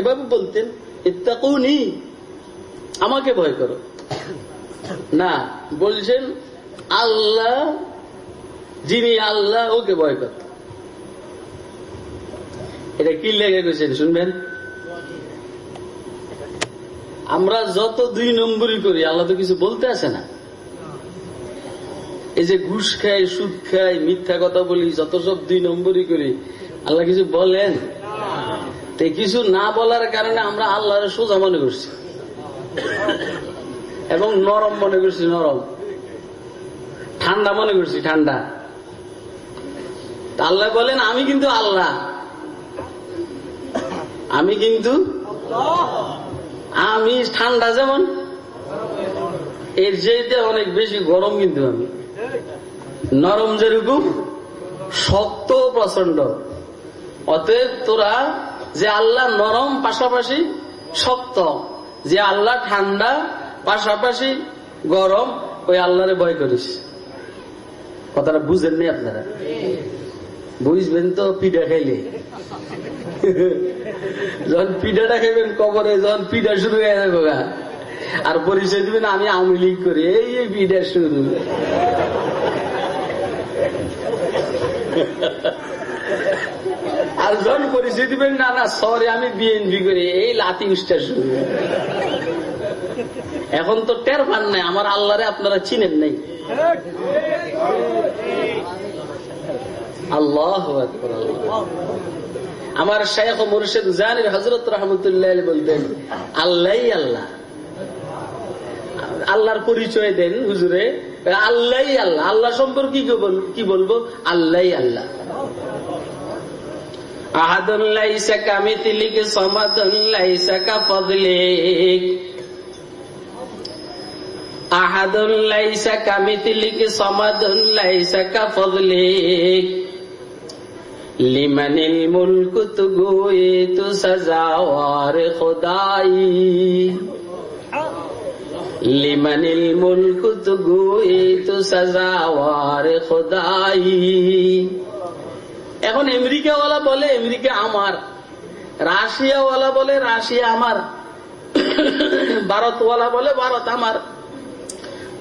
এভাবে বলতেন, ইত্তাকুনি, আমাকে ভয় করো। না, বলছেন, আল্লাহ, যিনি আল্লাহ, ওকে ভয় কর। এটা কি লেগে গেছেন শুনবেন? আমরা যত দুই নম্বরই করি, আল্লাহ তো কিছু বলতে আসে না। এই যে ঘুষ খাই, সুদ খাই, মিথ্যা কথা বলি, যত সব দুই নম্বরই করি, আল্লাহ কিছু বলেন? কিছু না বলার কারণে আমরা আল্লাহর সোজা মনে করছি। এবং নরম মনে করছি, নরম। ঠান্ডা মনে করছি, ঠান্ডা। আল্লাহ বলেন, আমি কিন্তু আল্লাহ। আমি কিন্তু আমি ঠান্ডা যেমন, এর চাইতে অনেক বেশি গরম কিন্তু আমি। নরম যেরকম, শক্ত প্রচণ্ড অতএব তোরা যে আল্লাহ নরম পাশাপাশি শক্ত, যে আল্লাহ ঠান্ডা পাশাপাশি গরম, ওই আল্লাহরে ভয় করিস। কথাটা বুঝেন বুঝেননি আপনারা? বুঝবেন তো পিঠা খাইলে। যখন পিঠাটা খাইবেন কবরে, যখন পিঠা শুরু হয়ে যাবে আর পরিচয় দিবেন, আমি আওয়ামী লীগ করি এই পিঠা শুরু। যখন পরিচয় দিবেন না না সরি আমি বিএনপি করি, এই লাতি উষ্টা শুরু। এখন তো টের পান নাই, আমার আল্লাহরে আপনারা চিনেন নাই। আল্লাহ আমার শেখ মুর্শিদ জানির হজরত রহমতুল্লাহ বলতেন আল্লাহ আল্লাহ। আল্লাহর পরিচয় দেন হুজুরে আল্লাহ আল্লাহ। আল্লাহ সম্পর্কে কি বলব? আল্লাহ আল্লাহ। আহাদুল্লাইসা কামিতিলিক সমাদুল্লাইসা কাফদলিক। আহাদুল্লাইসা কামিতিলিক সমাদুল্লাইসা কাফদলিক। লিমানিল মুলকু তু গোয়ে তু সজাওয়ার খোদাই। লিমানিল মুলকু তু গোয়ে তু সজাওয়ার খোদাই। এখন আমেরিকাওয়ালা বলে আমেরিকা আমার, রাশিয়াওয়ালা বলে রাশিয়া আমার, ভারতওয়ালা বলে ভারত আমার,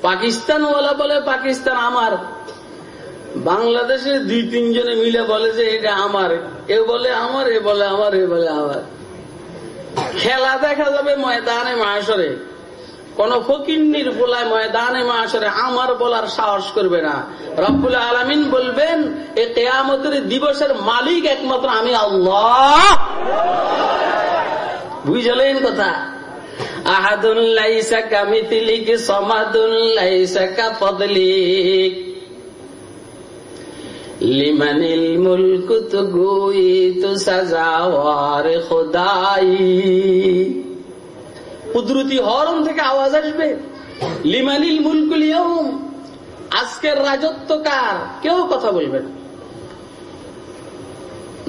পাকিস্তানওয়ালা বলে পাকিস্তান আমার। বাংলাদেশে দুই তিনজনে মিলে বলে যে এটা আমার, এ বলে আমার, এ বলে আমার, এ বলে আমার। খেলা দেখা যাবে ময়দানে মাসরে কোন ফকিন্নির বলায় ময়দানে মাসরে আমার বলার সাহস করবে না। রব্বুল আলমিন বলবেন, এ কেয়ামতের দিবসের মালিক একমাত্র আমি আল্লাহ। বুঝলেন কথা? আহাদুল্লাইসা কামিতিলিক সমাদুল্লাইসা কাফদলিক। লিমানিল মুলকু তু গুই তু সাজাওয়ার খোদাই। কুদরতি হরম থেকে আওয়াজ আসবে। লিমানিল মুলকুল আজকের রাজত্ব কার? কেউ কথা বলবে না।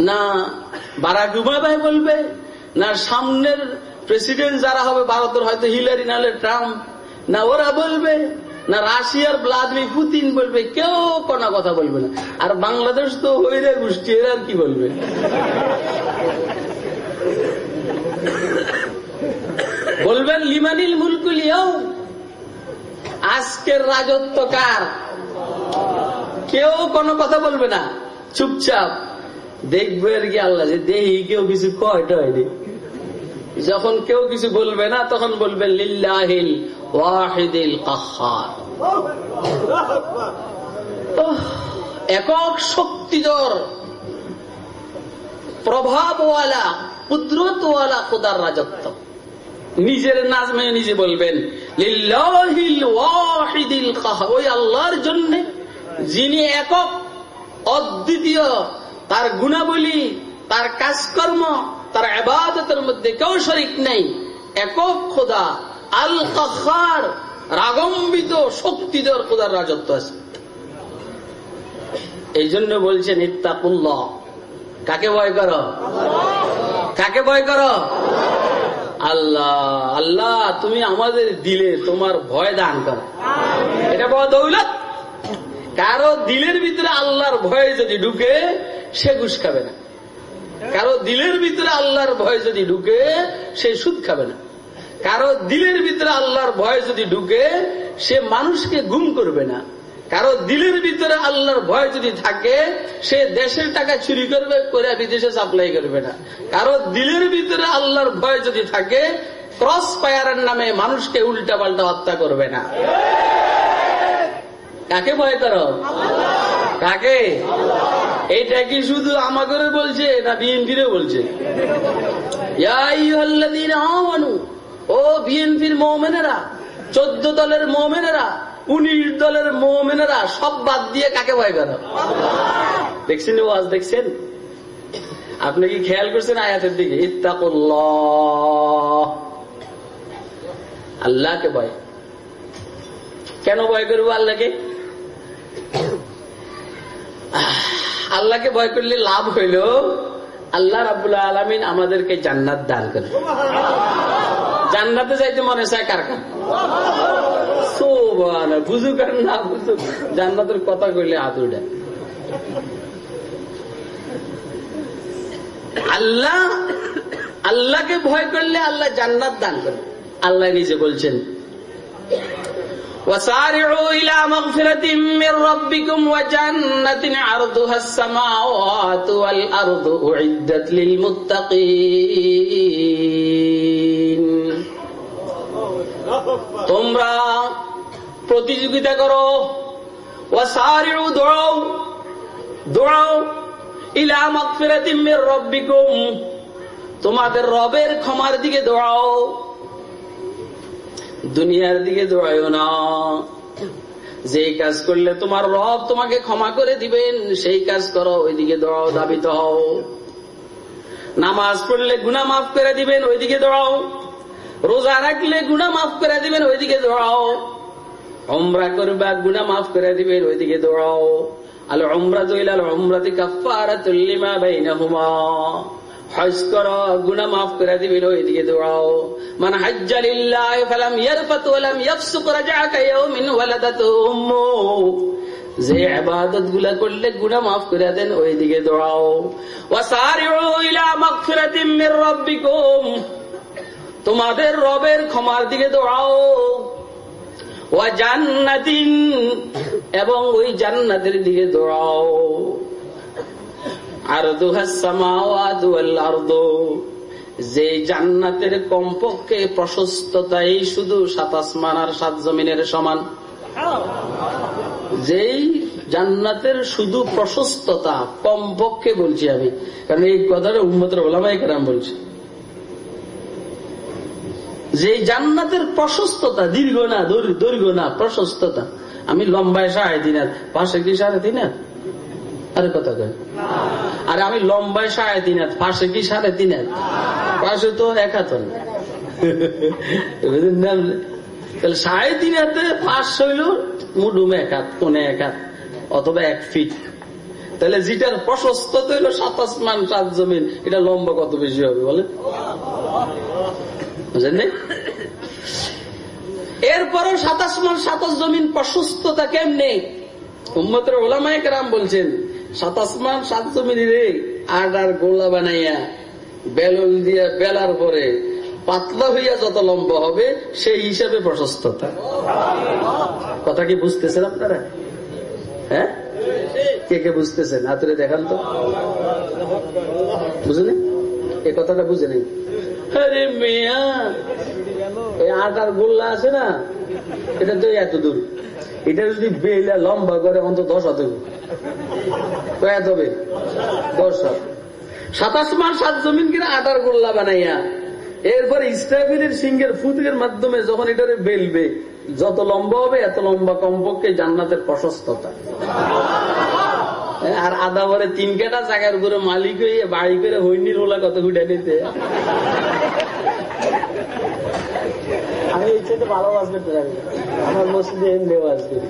না বারাক বলবে, না সামনের প্রেসিডেন্ট যারা হবে ভারতের হয়তো হিলারি নাহলে ট্রাম্প, না ওরা বলবে, না রাশিয়ার ভ্লাদিমির পুতিন বলবে, কেউ কোনো কথা বলবে না। আর বাংলাদেশ তো হইরে গোষ্ঠী, এরা কি বলবে? বলবেন, লিমানিল মুলকুল আজকের রাজত্ব কার? কেউ কোনো কথা বলবে না। চুপচাপ। দেখবে আর কি আল্লাহ যে দেহি কেউ কিছু কয় টয়নি যখন কেউ কিছু বলবে না, তখন বলবেন লিল্লাহিল ওয়াহিদিল কাহার। একক শক্তিধর, প্রভাবওয়ালা, কুদরতওয়ালা খোদার রাজত্ব। নিজের নাজমে নিজে বলবেন ওই আল্লাহর জন্য যিনি একক, অদ্বিতীয়, তার গুণাবলী, তার কাজকর্ম, তার আবাদতের মধ্যে কেউ শরিক নেই। একক খোদা আল কাহার রাগম্বিত, শক্তিধর খোদার রাজত্ব আছে। এই জন্য বলছেন, ইত্তাকুল্লাহ। কাকে ভয় করো? কাকে ভয় করো? আল্লাহ আল্লাহ, তুমি আমাদের দিলে তোমার ভয় দান করো। এটা বড় দৌলত। কারও দিলের ভিতরে আল্লাহর ভয় যদি ঢুকে, সে ঘুষ খাবে না। কারও দিলের ভিতরে আল্লাহর ভয় যদি ঢুকে, সে সুদ খাবে না। কারও দিলের ভিতরে আল্লাহর ভয় যদি ঢুকে, সে মানুষকে গুম করবে না। কারও দিলের ভিতরে আল্লাহর ভয় যদি থাকে, সে দেশের টাকা চুরি করবে করে বিদেশে সাপ্লাই করবে না। কারও দিলের ভিতরে আল্লাহর ভয় যদি থাকে ক্রস ফায়ারের নামে মানুষকে উল্টা পাল্টা হত্যা করবে না। কাকে ভয় করো? কাকে? এইটা কি শুধু আমাকে বলছে, না বিএনপিরে বলছে? ও বিএনপির মোমেনেরা, চোদ্দ দলের মোমেনেরা উনিশ দলের মোমেনেরা সব বাদ দিয়ে কাকে ভয় করো? দেখছেন ওয়াজ? দেখছেন? আপনি কি খেয়াল করছেন আয়াতের দিকে? ইত্তাকুল্লাহ। আল্লাহকে ভয়। কেন ভয় করব আল্লাহকে? আল্লাহকে ভয় করলে লাভ হইল। আল্লাহ রাবুল্লাহ আলমিন আমাদেরকে জান্নাত দান করে জান্নাতে যাইতে মনে চায় কার? সোবান বুঝুক আর না বুঝুক জান্নাতের কথা কইলে হাত উঠে আল্লাহ আল্লাহকে ভয় করলে আল্লাহ জান্নাত দান করে আল্লাহ নিজে বলছেন وسارعوا إلى مغفرة من ربكم وجنة عرضها السماوات والأرض أعدت للمتقين তোমরা প্রতিযোগিতা করো। দৌড়াও। দৌড়াও। ইলা মাগফিরাতিম মির রাব্বিকুম। তোমাদের রবের ক্ষমার দিকে দৌড়াও। দুনিয়ার দিকে দৌড়াইও না। যে কাজ করলে তোমার রব তোমাকে ক্ষমা করে দিবেন, সেই কাজ করো, ওইদিকে দৌড়াও দাবিত হও। নামাজ পড়লে গুনা মাফ করে দিবেন, ওইদিকে দৌড়াও। রোজা রাখলে গুনা মাফ করে দিবেন, ওইদিকে দৌড়াও। অমরা করবা গুনা মাফ করে দিবেন, ওইদিকে দৌড়াও। আল অমরা তৈলাল অমরাতে কাফারা তুল্লিমা বাইনাহুমা। হজ করো গুনা মাফ করে দিবেন, ওইদিকে দৌড়াও। মান হাজ্জালিল্লাহ ফালাম ইয়ারফাত ওয়ালাম ইয়াফসুক রাজাকা ইয়াউমিন ওয়ালাদাতু উম্মু। যে গুলা করলে গুনা মাফ করে দেন, ওইদিকে দৌড়াও। ওয়াসারিউ ইলা মাগফিরাতিম মির রাব্বিকুম। তোমাদের রবের ক্ষমার দিকে দৌড়াও। জান্নাতিন, এবং ওই জান্নাতের দিকে দৌড়াও। আর যে জান্নাতের কমপক্ষে প্রশস্ততাই শুধু সাত আসমান আর সাত জমিনের সমান। যেই জান্নাতের শুধু প্রশস্ততা, কমপক্ষে বলছি আমি, কারণ এই কথাটা উন্মতের ওলামাই কেরাম বলছি। যে জান্নাতের প্রশস্ততা, দীর্ঘ না দৈর্ঘ্য না, প্রশস্ততা। আমি লম্বায় সাড়ে তিন হাত, পাশে কি সাড়ে তিন হাত? আরে কথা কয়। আরে আমি লম্বায় সাড়ে তিন হাত, পাশে কি সাড়ে তিন হাত? পাশে তো এক হাত তাহলে সাড়ে তিন হাতে পাশ হইল, মুডুম এক হাত কোনে এক হাত, অথবা এক ফিট। তাহলে যেটার প্রশস্ত হইল সাতাশ মান সাত জমিন, এটা লম্বা কত বেশি হবে বলে এরপরও সাতাশ মান, সাতাশ জমিন প্রশস্ততা কেমনে? উম্মতের ওলামায় রাম বলছেন, সাতাশ মান, সাত জমিন রে আট আর গোলা বানাইয়া বেলল দিয়া বেলার পরে পাতলা হইয়া যত লম্বা হবে, সেই হিসাবে প্রশস্ততা। কথা কি বুঝতেছেন আপনারা? হ্যাঁ? কে কে বুঝতেছেন? হাতুরে দেখান তো। বুঝলেন এ কথাটা বুঝে নেই আরে মেয়া আটার গোল্লা আছে না, এটা তো এত দূর। এটা যদি বেলা লম্বা করে, অন্তত দশ হাত কয়াত হবে? দশ হাত। সাতাশ মাস সাত জমিন কিনা আটার গোল্লা বানাইয়া, এরপরে ইস্টাবিলের সিংহের ফুতের মাধ্যমে যখন এটারে বেলবে, যত লম্বা হবে, এত লম্বা কমপক্ষে জান্নাতের প্রশস্ততা। আর আধা পরে তিন কেটা জায়গার উপরে মালিক হয়ে বাড়ি করে হইনির ওলা কত ফুটে নিতে। আমি এই চাইতে ভালো করতে পারি আমার মসজিদে এমনি বাস করি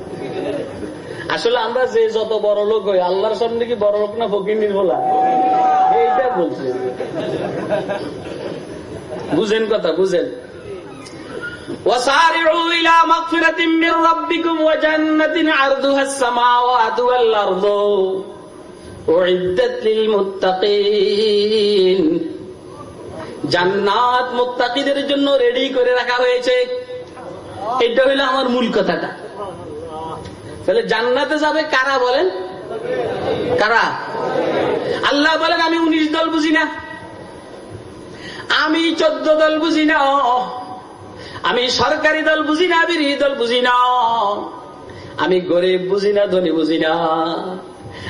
আসলে আমরা যে যত বড় লোক হই, আল্লাহর সামনে কি বড় লোক না ফকির বলা এইটা বলছি। বুঝেন কথা, বুঝেন। وسارعوا إلى مغفرة من ربكم وجنة عرضها السماوات والأرض উইদ্দাত লিল মুত্তাকিন জান্নাত মুত্তাকিদের জন্য রেডি করে রাখা হয়েছে এটা হইলো আমার মূল কথাটা তাহলে জান্নাতে যাবে কারা বলেন কারা আল্লাহ বলেন আমি উনিশ দল বুঝি না আমি চোদ্দ দল বুঝি না আমি সরকারি দল বুঝি না, বিরোধী দল বুঝি না। আমি গরিব বুঝি না, ধনী বুঝি না।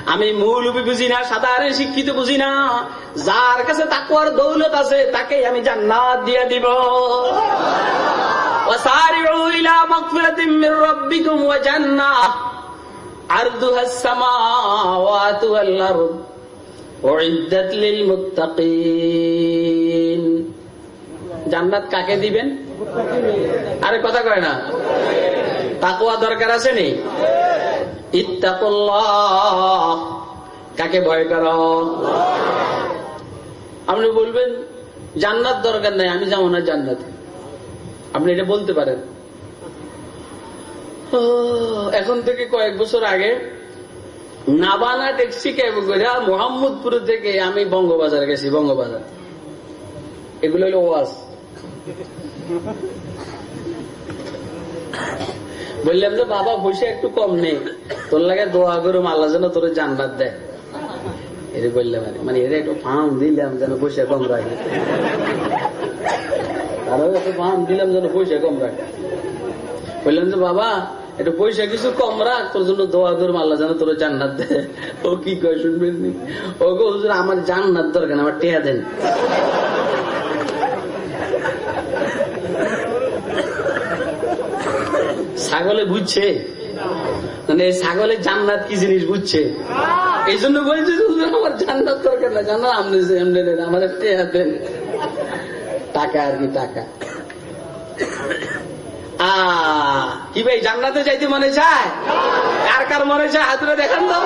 আমি মৌলবি বুঝি না, সাধারণ শিক্ষিত বুঝি না। যার কাছে তাকুয়ার দৌলত আছে তাকে আমি জান্নাত দিয়ে দিব। জান্নাত কাকে দিবেন? আরে কথা কয় না। তাকুয়া দরকার আছে নি? কাকে ভয় কর? আপনি বলবেন, জান্নাত দরকার নাই, আমি যাব না জান্নাতে। আপনি এটা বলতে পারেন। এখন থেকে কয়েক বছর আগে নাবানা ট্যাক্সি ক্যাব করে মোহাম্মদপুর থেকে আমি বঙ্গবাজার গেছি, বঙ্গবাজার। এগুলো হলো ওয়াজ। বললাম যে, বাবা, বসে একটু কম নেই। তোর লাগে দোয়া করুম, আল্লাহ যেন তোর জান্নাত দেয়। এটা বললাম মানে এটা একটু ফার্ম দিলাম যেন বসে কম রাখে। একটু ফার্ম দিলাম যেন কম বললাম যে, বাবা পয়সা কিছু কম যেন তোর ও কি কয় ও আমার জান্নাত দরকার, আমার টেয়া দেন। ছাগলে বুঝছে মানে ছাগলে জান্নাত কি জিনিস বুঝছে এই জন্য বলছে আমার জান্নাত দরকার না জান্নাত আপনি আমার দেন। টাকা আর কি, টাকা। কি ভাই, জান্নাতে যাইতে মনে চায়? কার কার মনে চায়? হাতুরে দেখান তো।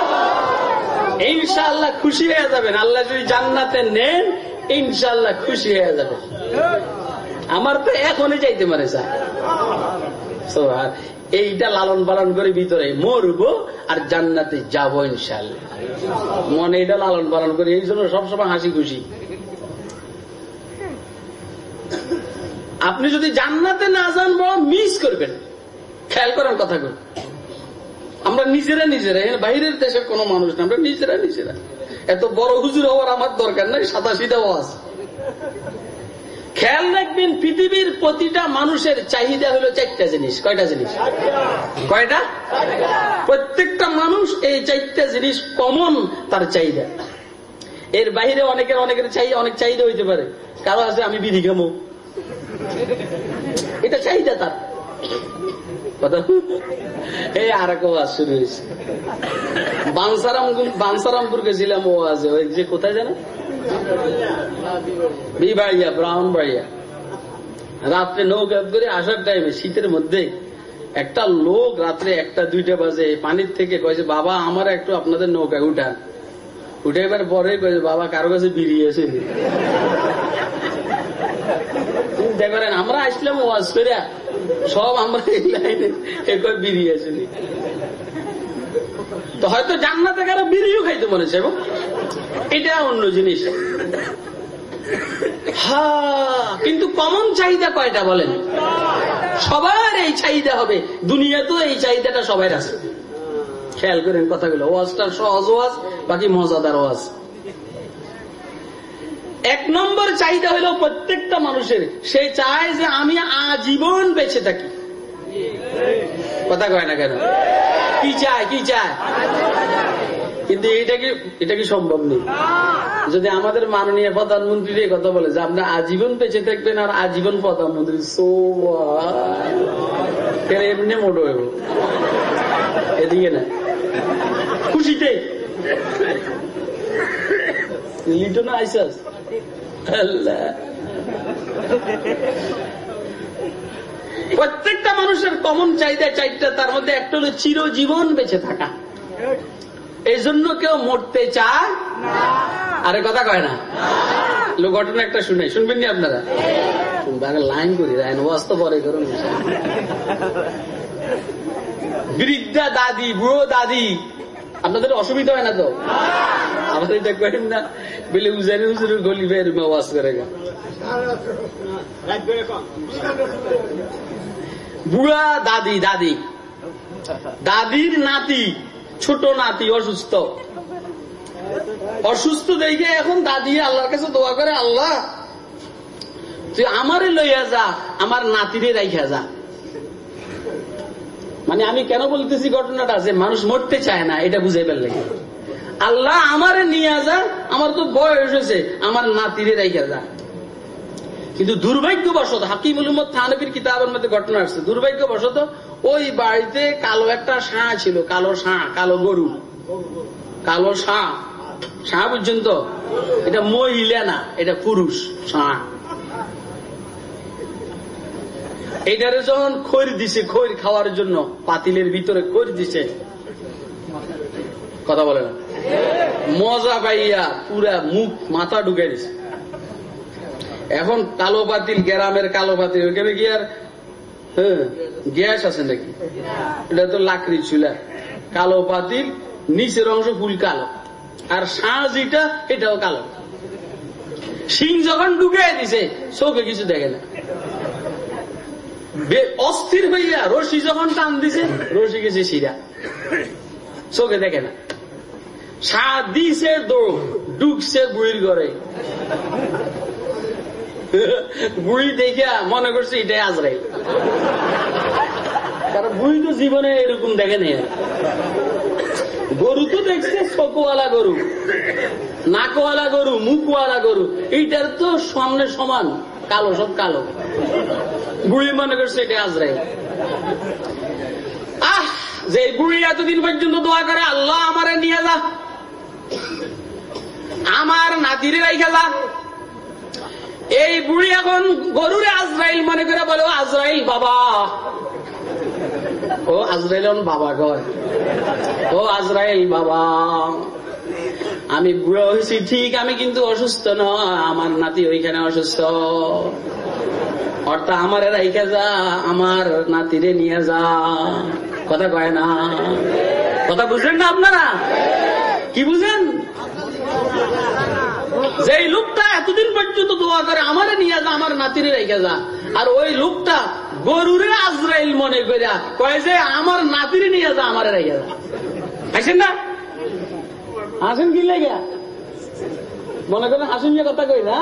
ইনশাআল্লাহ খুশি হয়ে যাবেন। আল্লাহ যদি জান্নাতে নেন, ইনশাআল্লাহ খুশি হয়ে যাবেন। আমার তো এখনই যাইতে মনে চায়। এইটা লালন পালন করে ভিতরে। মরবো আর জান্নাতে যাব ইনশাল্লাহ মনে এটা লালন পালন করে, এই জন্য সবসময় হাসি খুশি। আপনি যদি জান্নাতে না যান বড় মিস করবেন। খেয়াল করার কথা করে আমরা নিজেরা নিজেরা বাইরের দেশের কোন মানুষ না, আমরা নিজেরা নিজেরা। এত বড় হুজুর হওয়ার আমার দরকার নাই সাদা সিধাও আছে। খেয়াল রাখবেন, পৃথিবীর প্রতিটা মানুষের চাহিদা হলো চারটা জিনিস। কয়টা জিনিস? কয়টা? প্রত্যেকটা মানুষ এই চারটা জিনিস কমন তার চাহিদা। এর বাইরে অনেকের অনেকের চাহিদা অনেক চাহিদা হইতে পারে। কারও আছে, আমি বিধি খামো। এটা চাহিদা তার। কথা এই আর ওয়াজ শুরু হয়েছে বানসারাম গেছিলাম ও আছে ওই যে কোথায় জানো? ব্রাহ্মণ রাত্রে করে আসার টাইমে শীতের মধ্যে একটা লোক রাত্রে একটা, দুইটা বাজে, পানির থেকে কয়েছে, বাবা আমার একটু আপনাদের নৌকায় উঠান। উঠে এবার পরে কয়েছে, বাবা, কারও কাছে বেরিয়েছে দেখবেন আমরা আসলাম ওয়াজ করে সব আমরা এই লাইনে তো হয়তো জান্নাতে কারও বিড়িও খাইতে মনেছে এবং এটা অন্য জিনিস। হ্যাঁ কিন্তু কমন চাহিদা কয়টা বলেন? সবার এই চাহিদা হবে। দুনিয়া তো এই চাহিদাটা সবাই আছে। খেয়াল করেন কথাগুলো। ওয়াজটা সহজ ওয়াজ, বাকি মজাদার ওয়াজ। এক নম্বর চাহিদা হলো প্রত্যেকটা মানুষের। সে চায় যে আমি আজীবন বেঁচে থাকি। কথা কয় না কেন? কি চায় কি চায়? কিন্তু এটা কি এটা কি সম্ভব নেই? যদি আমাদের মাননীয় প্রধানমন্ত্রী এই কথা বলে যে আপনি আজীবন বেঁচে থাকবেন আর আজীবন প্রধানমন্ত্রী সো এমনি মোটো হইব এদিকে না। খুশিতে। লিটো না আইসাস প্রত্যেকটা মানুষের কমন চাহিদা চারটা, তার মধ্যে একটা হলো চিরজীবন বেঁচে থাকা। এই জন্য কেউ মরতে চায়? আরে কথা কয় না। ঘটনা একটা শুনে শুনবেন নি আপনারা? শুনবে লাইন করি লাইন ওয়াস্ত পরে করুন। বৃদ্ধা দাদি বুড়ো দাদি আপনাদের অসুবিধা হয় না তো? আমাদের এটা করেন না বলে উজারি উজুরের গলি বের আওয়াজ করে বুড়া দাদি দাদি দাদির নাতি ছোট নাতি, অসুস্থ। অসুস্থ দেখে এখন দাদি আল্লাহর কাছে দোয়া করে, আল্লাহ, তুই আমারে লইয়া যা, আমার নাতিরে রাইখা যা। মানে আমি কেন বলতেছি ঘটনাটা? যে মানুষ মরতে চায় না, এটা বুঝে ফেললে আল্লাহ, আমারে নিয়ে যা, আমার তো বয়স হয়েছে, আমার নাতিরে রাইখা যা। কিন্তু দুর্ভাগ্যবশত হাকিম উলুমত থানবির কিতাবের মধ্যে ঘটনা আসছে। দুর্ভাগ্যবশত ওই বাড়িতে কালো একটা সাঁ ছিল, কালো সাঁ কালো গরু। কালো সাঁ সাঁ পর্যন্ত, এটা মহিলা না, এটা পুরুষ সাঁ এটারে যখন খৈর দিছে, খৈর খাওয়ার জন্য, পাতিলের ভিতরে খৈর দিছে, কথা বলে না। মজা পাইয়া পুরা মুখ, মাথা ঢুকে দিছে। এখন কালো পাতিল গ্রামের কালো পাতিল ওখানে কি আর? হ্যাঁ গ্যাস আছে নাকি? এটা তো লাকড়ি চুলা। কালো পাতিল নিচের অংশ ফুল কালো। আর সাঁ যেটা এটাও কালো। সিং যখন ঢুকে দিছে, চোখে কিছু দেখে না। অস্থির হইয়া রশি যখন টান দিছে, রশি গেছে শিরা। চোখে দেখে না। সা দিছে দৌড় ডুকছে বুড়ির ঘরে। বুড়ি দেখা মনে করছে এটাই আজরাই কারণ বুড়ি তো জীবনে এরকম দেখে নেই। গরু তো দেখছে চোখওয়ালা গরু, নাকওয়ালা গরু, মুখওয়ালা গরু, এইটার তো সামনে সমান, কালো সব কালো। বুড়ি মনে করছে এটা আজরাই আহ, যে বুড়ি এতদিন পর্যন্ত দোয়া করে, আল্লাহ আমারে নিয়ে যা। আমার নাতিরে রাইখা যা। এই বুড়ি এখন গরুরে আজরাইল মনে করে বলে, "ও আজরাইল বাবা। ও আজরাইল বাবা কয় ও আজরাইল বাবা। আমি বুড়ো হয়েছি, ঠিক, আমি কিন্তু অসুস্থ নয় আমার নাতি ওইখানে অসুস্থ। অর্থাৎ আমার রাইখা যা, আমার নাতিরে নিয়ে যা। কথা কয় না? কথা বুঝলেন না আপনারা? কি বুঝেন? যে লোকটা এতদিন পর্যন্ত দোয়া করে আমারে নিয়ে যা আমার নাতিরে রেখে যা আর ওই লোকটা গরুরে আজরাইল মনে করে কয় যে আমার নাতিরে নিয়ে যা আমারে রেখে যা আসেন না আসেন কি লেগে মনে করেন হাসুন যে কথা কই না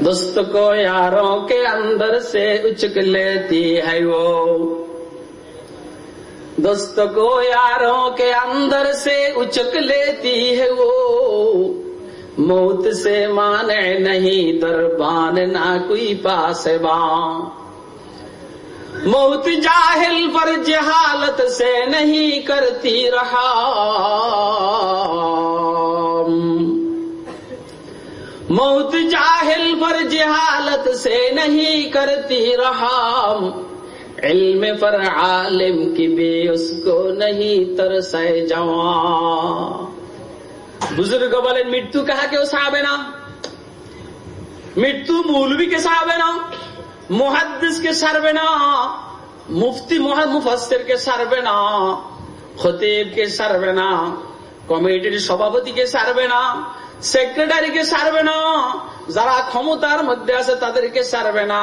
दोस्त को यारों के अंदर से उचक लेती है वो دوست کو یاروں کے اندر سے اچک لیتی ہے وہ۔ موت سے مانے نہیں، دربان نہ کوئی پاسباں۔ موت جاہل پر جہالت سے نہیں کرتی رہا۔ موت جاہل پر جہالت سے نہیں کرتی رہا۔ علم پر عالم کی بھی اس کو نہیں ترسے جوان না মৃত্যু মৌলবীকে সাহাবে না মহাদ্দেশকে সারবে না মুফতি মুফাস্তেরকে না খতিবকে সারবে না না সারবে না যারা ক্ষমতার মধ্যে আছে তাদেরকে সারবে না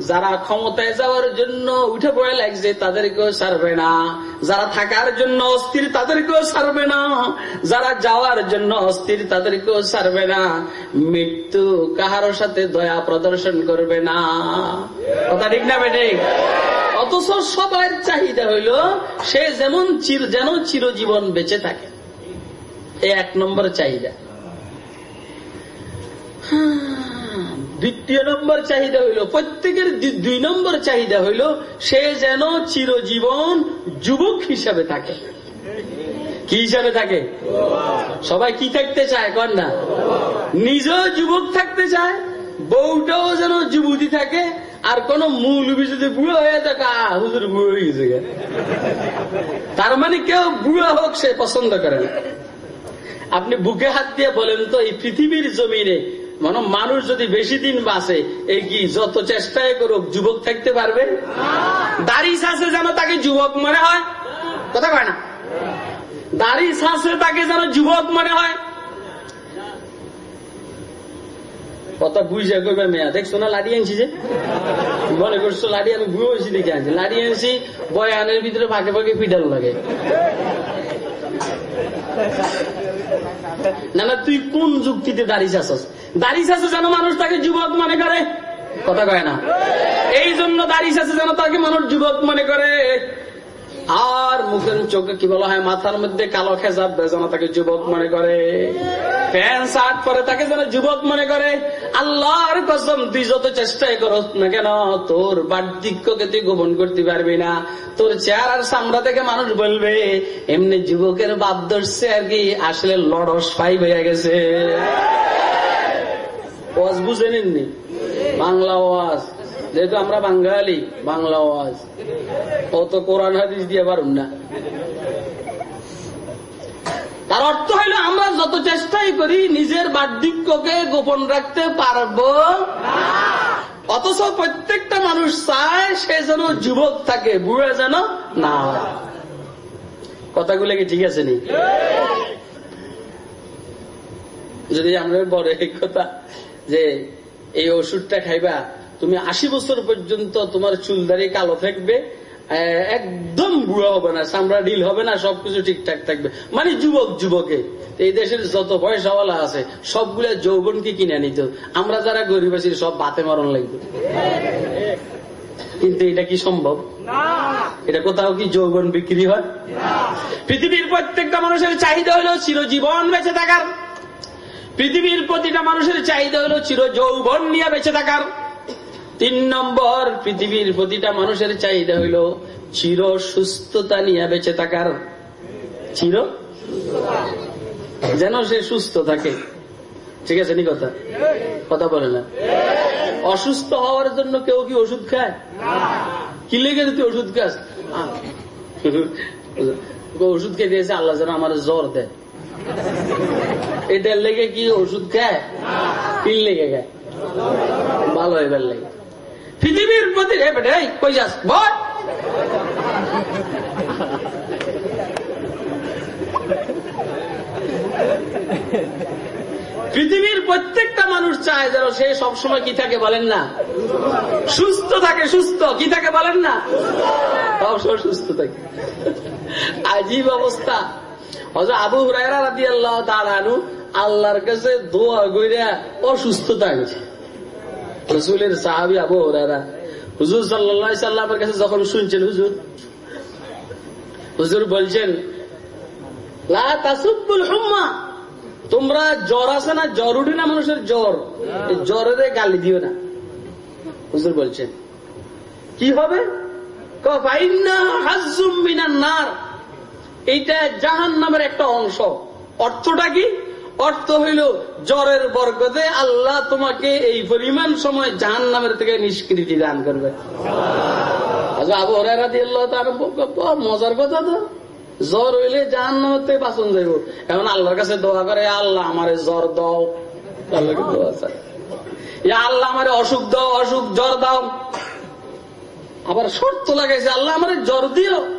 যারা ক্ষমতায় যাওয়ার জন্য উঠে পড়ে লাগছে, তাদেরকেও সারবে না। যারা থাকার জন্য অস্থির, তাদেরকেও সারবে না। যারা যাওয়ার জন্য অস্থির, তাদেরকেও সারবে না। মৃত্যু কাহারও সাথে দয়া প্রদর্শন করবে না। কথা ঠিক না বেটে অথচ সবার চাহিদা হইল, সে যেমন চির, যেন চিরজীবন বেঁচে থাকে। এই এক নম্বর চাহিদা। দ্বিতীয় নম্বর চাহিদা হইল, প্রত্যেকের দুই নম্বর চাহিদা হইল, সে যেন চিরজীবন যুবক হিসাবে থাকে। কি হিসাবে থাকে? সবাই কি থাকতে চায়? কর না। নিজেও যুবক থাকতে চায়, বউটাও যেন যুবতী থাকে, আর কোন মৌলবি যদি বুড়ো হয়ে থাকে হুজুর বুড়ো হয়ে গেছে। তার মানে কেউ বুড়ো হোক, সে পছন্দ করে না। আপনি বুকে হাত দিয়ে বলেন তো, এই পৃথিবীর জমিনে মানে মানুষ যদি বেশি দিন বাঁচে এই কি যত চেষ্টাই করুক, যুবক থাকতে পারবে? দাড়ি আছে যেন তাকে যুবক মনে হয়? কথা কয় না? দাড়ি ছাঁচে তাকে যেন যুবক মনে হয়? কথা বুঝে করবে মেয়া, দেখছ না লাড়ি আনছি যে? মনে করছ লাড়ি আমি বুড়ো হয়েছি দেখে আনছি। লাড়ি আনছি, বয়ানের ভিতরে ফাঁকে ফাঁকে পিটাল লাগে। না না তুই কোন যুক্তিতে দাড়ি চাষস দাড়ি চাষে যেন মানুষ তাকে যুবক মনে করে। কথা কয় না। এই জন্য দাড়ি চাষে যেন তাকে মানুষ যুবক মনে করে। আর মুখের চোখে কি বলা হয়, মাথার মধ্যে কালো খেজাব তাকে যুবক মনে করে। প্যান্ট, শার্ট পরে তাকে যেন যুবক মনে করে। আল্লাহর কসম, তুই যত চেষ্টাই করস না কেন, তোর বার্ধক্যকে তুই গোপন করতে পারবি না। তোর চেহারার সামরা থেকে মানুষ বলবে, এমনি যুবকের বাপ ধরছে আর কি, আসলে লড়স পাই হয়ে গেছে। ওয়াজ বুঝে নিননি বাংলা ওয়াজ। যেহেতু আমরা বাঙালি বাংলা ওয়াজ। অত কোরআন হাদিস দিয়ে পারুন না। তার অর্থ হইল আমরা যত চেষ্টাই করি নিজের বার্ধক্যকে গোপন রাখতে পারব অথচ প্রত্যেকটা মানুষ চায় সে যেন যুবক থাকে বুড়া যেন না হয়। কথাগুলো কি ঠিক আছে নি? যদি আমরা বড় এই কথা। যে এই ওষুধটা খাইবা তুমি আশি বছর পর্যন্ত তোমার চুলদারি কালো থাকবে একদম বুড়া হবে না চামড়া ডিল হবে না সবকিছু ঠিকঠাক থাকবে। মানে যুবক যুবকে এই দেশের যত পয়সাওয়ালা আছে সবগুলা যৌবনকে কিনে নিত। আমরা যারা গরিব আছি সব বাতে মরণ লাগবে। কিন্তু এটা কি সম্ভব? এটা কোথাও কি যৌবন বিক্রি হয়? পৃথিবীর প্রত্যেকটা মানুষের চাহিদা হলো চিরজীবন বেঁচে থাকার। পৃথিবীর প্রতিটা মানুষের চাহিদা হলো চির যৌবন নিয়ে বেঁচে থাকার। তিন নম্বর, পৃথিবীর প্রতিটা মানুষের চাহিদা হইল চির সুস্থতা নিয়ে বেঁচে থাকার। চির? যেন সে সুস্থ থাকে। ঠিক আছে, নি কথা? কথা বলে না। অসুস্থ হওয়ার জন্য কেউ কি ওষুধ খায়? কি লেগে তুই ওষুধ খাস? ওষুধ খেয়ে দিয়েছে, আল্লাহ যেন আমার জ্বর দেয়। এটার লেগে কি ওষুধ খায়? তিন লেগে খায়। ভালো এবার লেগে। পৃথিবীর প্রতি কই যাস? বল। পৃথিবীর প্রত্যেকটা মানুষ চায় যেন সে সবসময় কি থাকে বলেন না? সুস্থ থাকে, সুস্থ। কি থাকে বলেন না? সবসময় সুস্থ থাকে। আজীব অবস্থা। আবু তালানু আল্লাহর কাছে দোয়া গইরা অসুস্থতা গেছে রসুলের সাহাবি আবু হুরায়রা, হুজুর সাল্লাহ সাল্লামের কাছে যখন শুনছেন, হুজুর হুজুর বলছেন তোমরা জ্বর আছে না? জ্বর উঠে না মানুষের জ্বর? জ্বরের গালি দিও না। হুজুর বলছেন, কি হবে? ক ফাইন্না হাজ্জুম মিনান নার। এইটা জাহান নামের একটা অংশ। অর্থটা কি? অর্থ হইল জ্বরের বরকতে আল্লাহ তোমাকে এই পরিমাণ সময় জাহান নামের থেকে নিষ্কৃতি দান করবে। আচ্ছা, মজার কথা তো। জ্বর হইলে জাহান নামের থেকে বাঁচন যাইব। এখন আল্লাহর কাছে দোয়া করে আল্লাহ আমারে জ্বর দাও। আল্লাহকে দোয়া চায় আল্লাহ আমারে অসুখ দাও অসুখ জ্বর দাও। আবার শর্ত লাগাইছে আল্লাহ আমার জ্বর দিও।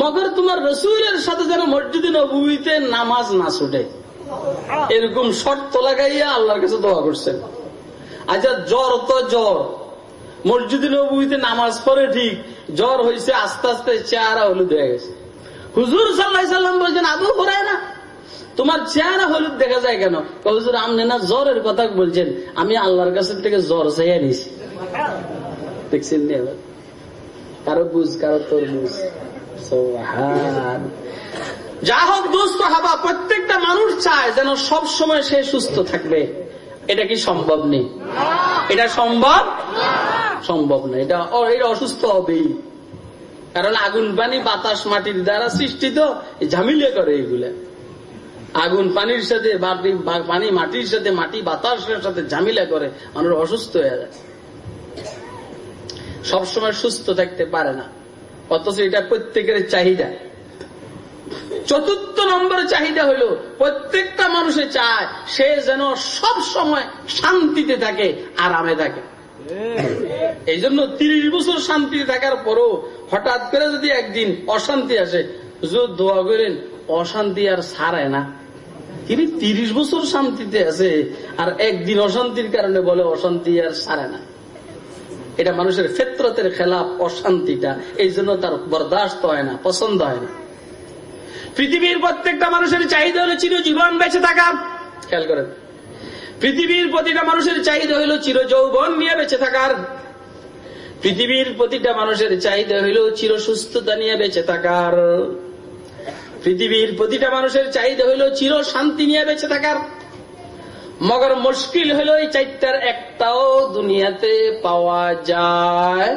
মগর তোমার রসুলের সাথে যেন মসজিদে নবুতে নামাজ না ছুটে। এরকম শর্ত লাগাইয়া আল্লাহর কাছে দোয়া করছেন। আচ্ছা জ্বর তো জ্বর। মসজিদে নবুতে নামাজ পড়ে ঠিক, জ্বর হয়েছে আস্তে আস্তে চেহারা হলুদ হয়ে গেছে। হুজুর সাল্লাহ সাল্লাম বলছেন, আবু করায় না তোমার চেহারা হলুদ দেখা যায় কেন? হুজুর, আপনি না জ্বরের কথা বলছেন, আমি আল্লাহর কাছ থেকে জ্বর চাইয়া নিছি। দেখছেন কারও বুঝ, কারও তোর বুঝ যা হোক দোস্ত, হাবা, প্রত্যেকটা মানুষ চায় যেন সব সময় সে সুস্থ থাকবে। এটা কি সম্ভব নেই? এটা সম্ভব? সম্ভব না। এটা এটা অসুস্থ হবেই। কারণ আগুন, পানি, বাতাস, মাটির দ্বারা সৃষ্টিত ঝামেলা করে এগুলা। আগুন, পানির সাথে পানি, মাটির সাথে মাটি, বাতাসের সাথে ঝামেলা করে, মানুষ অসুস্থ হয়ে যায়। সবসময় সুস্থ থাকতে পারে না। অথচ এটা প্রত্যেকের চাহিদা। চতুর্থ নম্বরের চাহিদা হলো, প্রত্যেকটা মানুষে চায় সে যেন সব সময় শান্তিতে থাকে, আরামে থাকে। এই জন্য তিরিশ বছর শান্তিতে থাকার পরও হঠাৎ করে যদি একদিন অশান্তি আসে দোয়া করেন, অশান্তি আর ছাড়ে না। তিনি তিরিশ বছর শান্তিতে আছে, আর একদিন অশান্তির কারণে বলে অশান্তি আর ছাড়ে না। এটা মানুষের ফেত্রতের খেলাফ অশান্তিটা। এই জন্য তার বরদাস্ত হয় না, পছন্দ হয় না। পৃথিবীর প্রত্যেকটা মানুষের চাহিদা হলো চিরজীবন বেঁচে থাকা। খেয়াল করেন। পৃথিবীর প্রতিটা মানুষের চাহিদা হইল চির যৌবন নিয়ে বেঁচে থাকার। পৃথিবীর প্রতিটা মানুষের চাহিদা হইল চির সুস্থতা নিয়ে বেঁচে থাকার। পৃথিবীর প্রতিটা মানুষের চাহিদা হইল চির শান্তি নিয়ে বেঁচে থাকার। মগর মুশকিল হইল এই চারটার একটাও দুনিয়াতে পাওয়া যায়।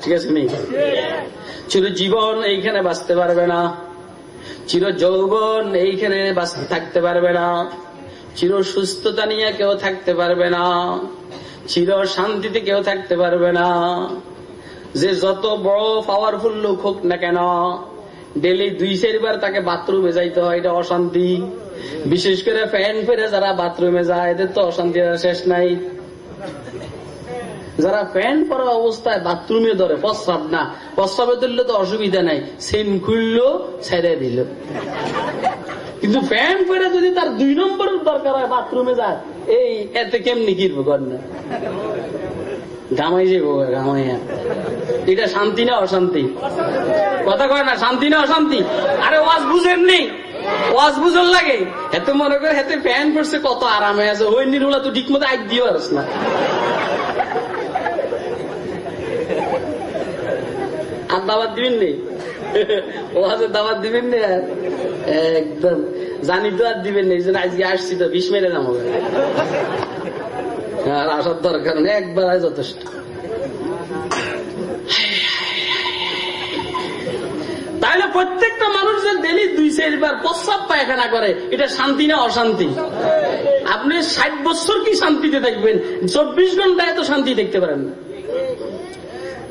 ঠিক আছে নি চির জীবন এইখানে বাঁচতে পারবে না। চির যৌবন এইখানে বাঁচতে থাকতে পারবে না। চির সুস্থতা নিয়ে কেউ থাকতে পারবে না। চির শান্তিতে কেউ থাকতে পারবে না। যে যত বড় পাওয়ারফুল লোক হোক না কেন ডেলি দুই চারবার তাকে বাথরুমে যাইতে হয়, এটা অশান্তি। বিশেষ করে ফ্যান ফেরে যারা বাথরুমে যায়, এদের তো অশান্তি শেষ নাই। যারা প্যান্ট পরা অবস্থায় বাথরুমে ধরে, প্রস্রাব না। প্রস্রাবে তুললে তো অসুবিধা নাই। সেন খুলল, ছেড়ে দিল। কিন্তু প্যান্ট পরে যদি তার দুই নম্বর দরকার হয় বাথরুমে যায়, এই এতে কেমনি কর না? গামাই যাব গামাইয়া এটা শান্তি না অশান্তি? কথা কয় না, শান্তি না অশান্তি? আরে ওয়াজ বুঝেননি? ওয়াজ বুঝন লাগে মনে করে হেতে ফ্যান পড়ছে কত আরামে আছে। ওই নিরুলা তো ঠিক মতো দিও আরস না। আর দিবেন নি? ওয়াজের দিবেন নি আর? একদম। জানি তো আর দিবেন নি, এই জন্য আজকে আসছি তো, বিষ মেরে নাম। আর আসার দরকার নেই একবার যথেষ্ট। তাহলে প্রত্যেকটা মানুষ যে ডেলি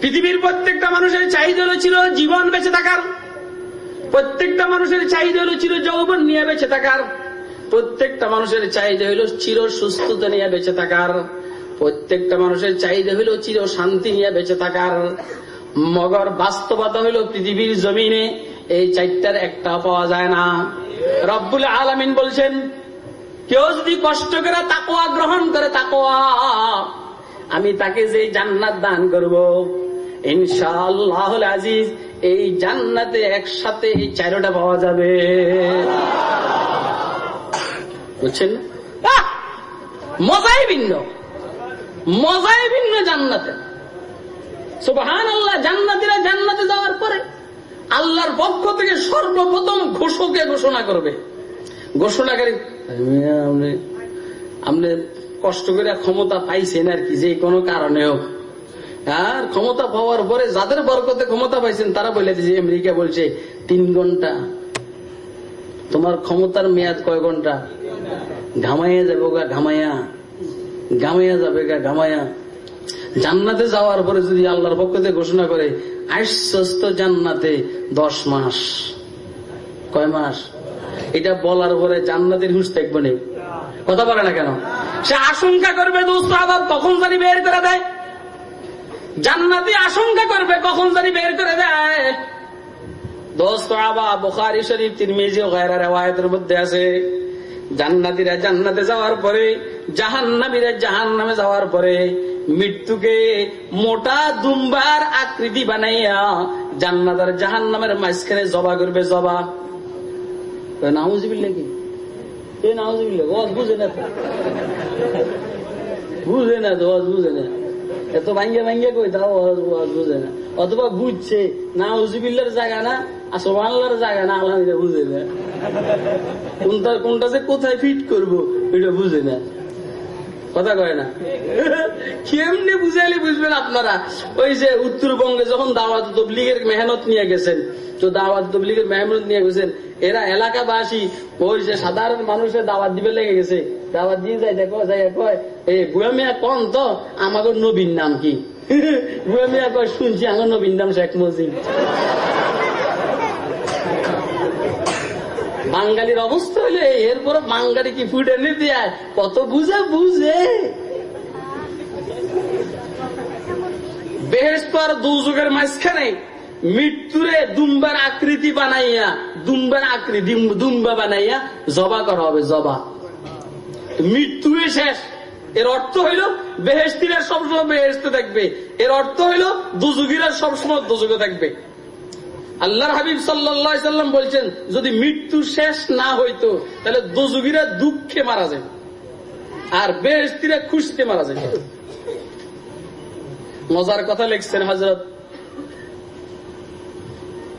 পৃথিবীর প্রত্যেকটা মানুষের চাহিদা হলো ছিল জীবন বেঁচে থাকার। প্রত্যেকটা মানুষের চাহিদা চির যৌবন নিয়ে বেঁচে থাকার। প্রত্যেকটা মানুষের চাহিদা হইল চির সুস্থতা নিয়ে বেঁচে থাকার। প্রত্যেকটা মানুষের চাহিদা হইল চির শান্তি নিয়ে বেঁচে থাকার। মগর বাস্তবতা হইল পৃথিবীর জমিনে। এই চারটার একটা পাওয়া যায় না। রব্বুল আলমিন বলছেন, কেউ যদি কষ্ট করে তাকোয়া গ্রহণ করে তাকোয়া আমি তাকে যে জান্নাত দান করব ইনশাআল্লাহ আজিজ এই জান্নাতে একসাথে এই চারোটা পাওয়া যাবে। বুঝছেন! মজাই ভিন্ন। মজাই ভিন্ন জান্নাতে। সুবহান আল্লাহ জান্নাতিরা জান্নাতে যাওয়ার পরে আল্লাহর পক্ষ থেকে সর্বপ্রথম ঘোষকে ঘোষণা করবে। ঘোষণাকারী, আপনি কষ্ট করে ক্ষমতা পাইছেন আর কি, যে কোনো কারণে হোক। আর ক্ষমতা পাওয়ার পরে যাদের বরকতে ক্ষমতা পাইছেন, তারা বলে দিয়েছে, আমেরিকা বলছে, তিন ঘণ্টা। তোমার ক্ষমতার মেয়াদ কয় ঘণ্টা? ঘামাইয়া যাব গা ঘামাইয়া। ঘামাইয়া যাবে গা ঘামাইয়া। জান্নাতে যাওয়ার পরে যদি আল্লাহর পক্ষ থেকে ঘোষণা করে, আশ্বস্ত জান্নাতে দশ মাস। কয় মাস? এটা বলার পরে জান্নাতের হুঁশ থাকবে না। কথা বলে না কেন? সে আশঙ্কা করবে দোস্ত, আবার কখন জানি বের করে দেয়। জান্নাতি আশঙ্কা করবে, কখন জানি বের করে দেয়। দোস্ত আবা বুখারি শরীফ, তিরমিজি ও গায়রা রেওয়ায়তের মধ্যে আছে। জান্নাতিরা জান্নাতে যাওয়ার পরে, জাহান্নামীরা জাহান্নামে যাওয়ার পরে, মৃত্যুকে মোটা দুম্বার আকৃতি বানাইয়া জান্নাত আর জাহান্নামের মাঝখানে জবা করবে জবা। নাউজবিল্লা কি? এ বুঝে না। বুঝে না বুঝে না। এত ভাঙ্গে ভাঙ্গে কই, তাও বুঝে না। অথবা বুঝছে, না উজুবিল্লার জায়গা না আর সোমাল্লার জায়গা না, আল্লাহ বুঝে না। কোনটা কোনটা যে কোথায় ফিট করব, এটা বুঝে না। কথা কয় না? কেমনি বুঝাইলে বুঝবেন আপনারা? ওই যে উত্তরবঙ্গে যখন দাওয়াত তবলিগের মেহনত নিয়ে গেছেন, তো দাওয়াত তবলিগের মেহনত নিয়ে গেছেন, এরা এলাকাবাসী, ওই যে সাধারণ মানুষের দাওয়াত দিবে লেগে গেছে। দাওয়াত দিয়ে যায়, দেখো যাই কয় এই বুয়া মিয়া কন তো? আমাকে নবীন নাম কি? বুয়া মিয়া কয়, শুনছি, আমার নবীন নাম শেখ মুজিব। বাঙালির অবস্থা হলে এরপরে বাঙালি কি ফুট এনে দেয় কত বুঝে বুঝে। বেহেস্ত আর দুযুগের মাঝখানে মৃত্যুরে দুম্বার আকৃতি বানাইয়া, দুম্বার আকৃতি দুম্বা বানাইয়া জবা করা হবে, জবা। মৃত্যুই শেষ। এর অর্থ হইল বেহেস্তিরা সবসময় বেহেস্তে থাকবে। এর অর্থ হইল দুজুগিরা সবসময় দুজুগে থাকবে। আল্লাহর হাবিব সাল্লাম বলছেন, যদি মৃত্যু শেষ না হইতো, তাহলে দুজুগিরা দুঃখে মারা যায় আর বেহেস্তিরা খুশিতে মারা যায় মজার কথা লিখছেন হজরত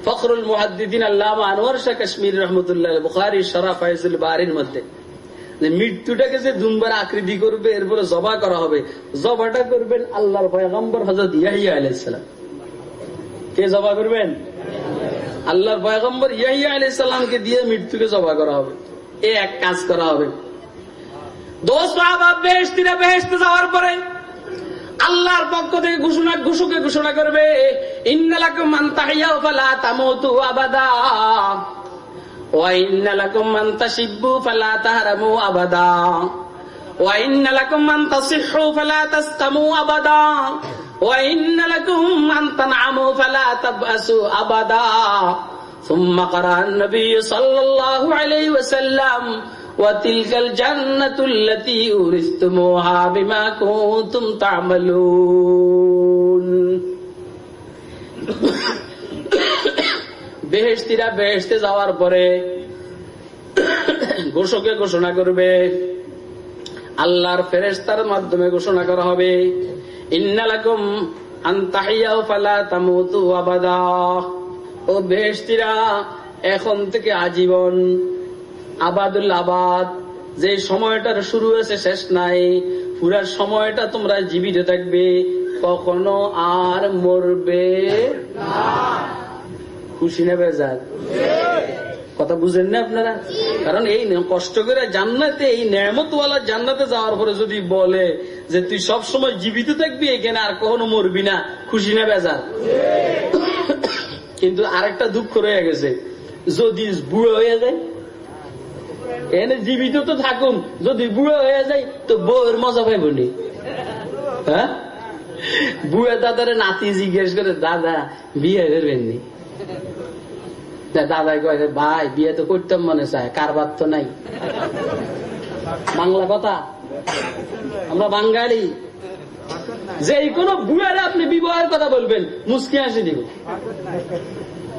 ফখরুল মুহাদ্দিদিন আল্লাহ আনোয়ার শাহ কাশ্মীর রহমতুল্লাহ বুখারি শরাফ ফাইজুল বারির মধ্যে। মৃত্যুটাকে যে দুম্বার আকৃতি করবে, এরপরে জবা করা হবে। জবাটা করবেন আল্লাহর পয়গম্বর হজরত ইয়াহিয়া আলাইসালাম কে জবা করবেন? আল্লাহর পয়গম্বর ইয়াহিয়া আলাইসাল্লামকে দিয়ে মৃত্যুকে জবা করা হবে। এ এক কাজ করা হবে। যাওয়ার পরে আল্লাহর পক্ষ থেকে ঘোষণা, ঘোষকে ঘোষণা করবে আবাদা। وإن لكم من تشبوا فلا تهرموا أبدا وإن لكم من تصحوا فلا تسقموا أبدا وإن لكم من تنعموا فلا تبأسوا أبدا ثم قرأ النبي صلى الله عليه وسلم وتلك الجنة التي أورثتموها بما كنتم تعملون বেহেস্তিরা বেহেস্তে যাওয়ার পরে ঘোষকে ঘোষণা করবে আল্লাহর ফেরেস্তার মাধ্যমে ঘোষণা করা হবে ফালা ও এখন থেকে আজীবন আবাদুল আবাদ। যে সময়টার শুরু হয়েছে, শেষ নাই। পুরা সময়টা তোমরা জীবিত থাকবে, কখনো আর মরবে খুশি নেবে যাক কথা বুঝেন না আপনারা? কারণ এই কষ্ট করে জান্নাতে, এই নেমতওয়ালা জান্নাতে যাওয়ার পরে যদি বলে যে তুই সব সময় জীবিত থাকবি, এখানে আর কখনো মরবি না। খুশি না বেজার? কিন্তু আরেকটা দুঃখ রয়ে গেছে। যদি বুড়ো হয়ে যায়, এনে জীবিত তো থাকুন, যদি বুড়ো হয়ে যায়, তো বউয়ের মজা পাইব নি। হ্যাঁ? বুয়ে দাদারে নাতি জিজ্ঞেস করে, দাদা, বিয়ে করবেননি দাদাই কয় ভাই, বিয়ে তো করতাম মনে চায়, কারবার তো নাই। বাংলা কথা? আমরা বাঙালি। যে কোনো বুয়ারে আপনি বিবাহের কথা বলবেন, মুসকি হাসি দিব।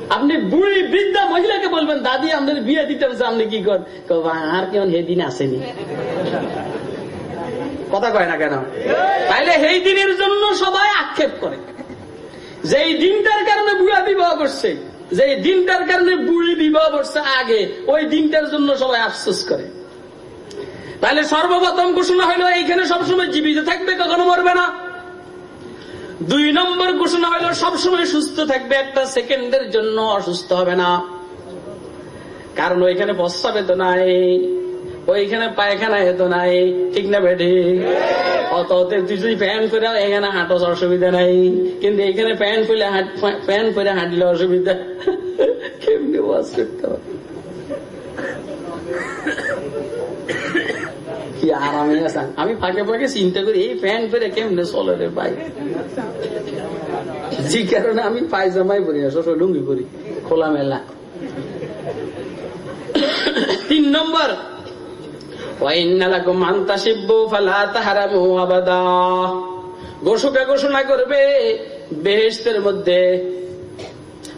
আপনি বুড়ি, বৃদ্ধা মহিলাকে বলবেন, দাদি আমাদের বিয়ে দিতে আপনি কি কর? আর কেমন হেদিন আসেনি। কথা কয় না কেন? তাইলে সেই দিনের জন্য সবাই আক্ষেপ করে। যে দিনটার কারণে বুড়া বিবাহ করছে যে দিনটার কারণে বুড়ি বিবাহ করছে আগে, ওই দিনটার জন্য সবাই আফসোস করে। তাহলে সর্বপ্রথম ঘোষণা হলো, এইখানে সবসময় জীবিত থাকবে, কখনো মরবে না। দুই নম্বর ঘোষণা হলো, সবসময় সুস্থ থাকবে, একটা সেকেন্ডের জন্য অসুস্থ হবে না। কারণ ওইখানে বস্তা নাই। ওইখানে পায়খানা এত নাই, ঠিক না বেঠি অত তুই যদি করে এখানে হাঁটো অসুবিধা নাই। কিন্তু এখানে প্যান পরে প্যান পরে হাঁটলে অসুবিধা। কেমনি করতে কি আরামে আমি ফাঁকে ফাঁকে চিন্তা করি, এই প্যান পরে কেমনে চলে রে ভাই? যে কারণে আমি পায়জামাই পরি সবসময় লুঙ্গি পরি, খোলামেলা। তিন নম্বর ওয়াইন্নালাকুম আন্তাসিব্বু ফালা তাহারামু আবাদা ঘোষকা ঘোষণা করবে বেহেস্তের মধ্যে।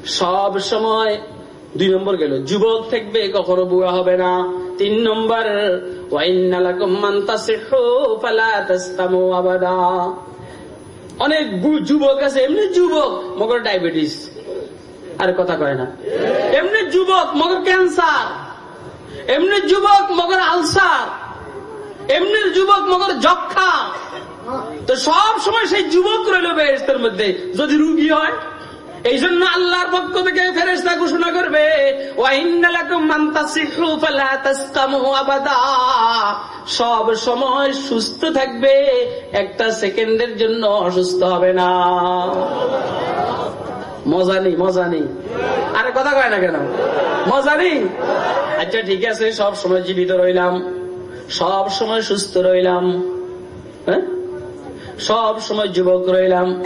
সব সময় দুই নম্বর গেল, যুবক থাকবে, কখনো বুয়া হবে না। তিন নম্বর অনেক যুবক আছে, এমনি যুবক, মগর ডায়াবেটিস। আর কথা কয় না। এমনি যুবক, মগর ক্যান্সার। এমনি যুবক মগর আলসার, এমনি যুবক মগর যক্ষা। তো সব সময় সেই যুবক রইল বেহেস্তের মধ্যে। যদি রুগী হয় এই জন্য আল্লাহর পক্ষ থেকে ফেরেস্তা ঘোষণা করবে সব সময় সুস্থ থাকবে, একটা সেকেন্ডের জন্য অসুস্থ হবে না। মজা নেই মজা নেই। আরে কথা কয় না কেন? মজা নেই? আচ্ছা ঠিক আছে, সব সময় জীবিত রইলাম। সব সময় সুস্থ রইলাম। হ্যাঁ? সব সময় যুবক রইলাম।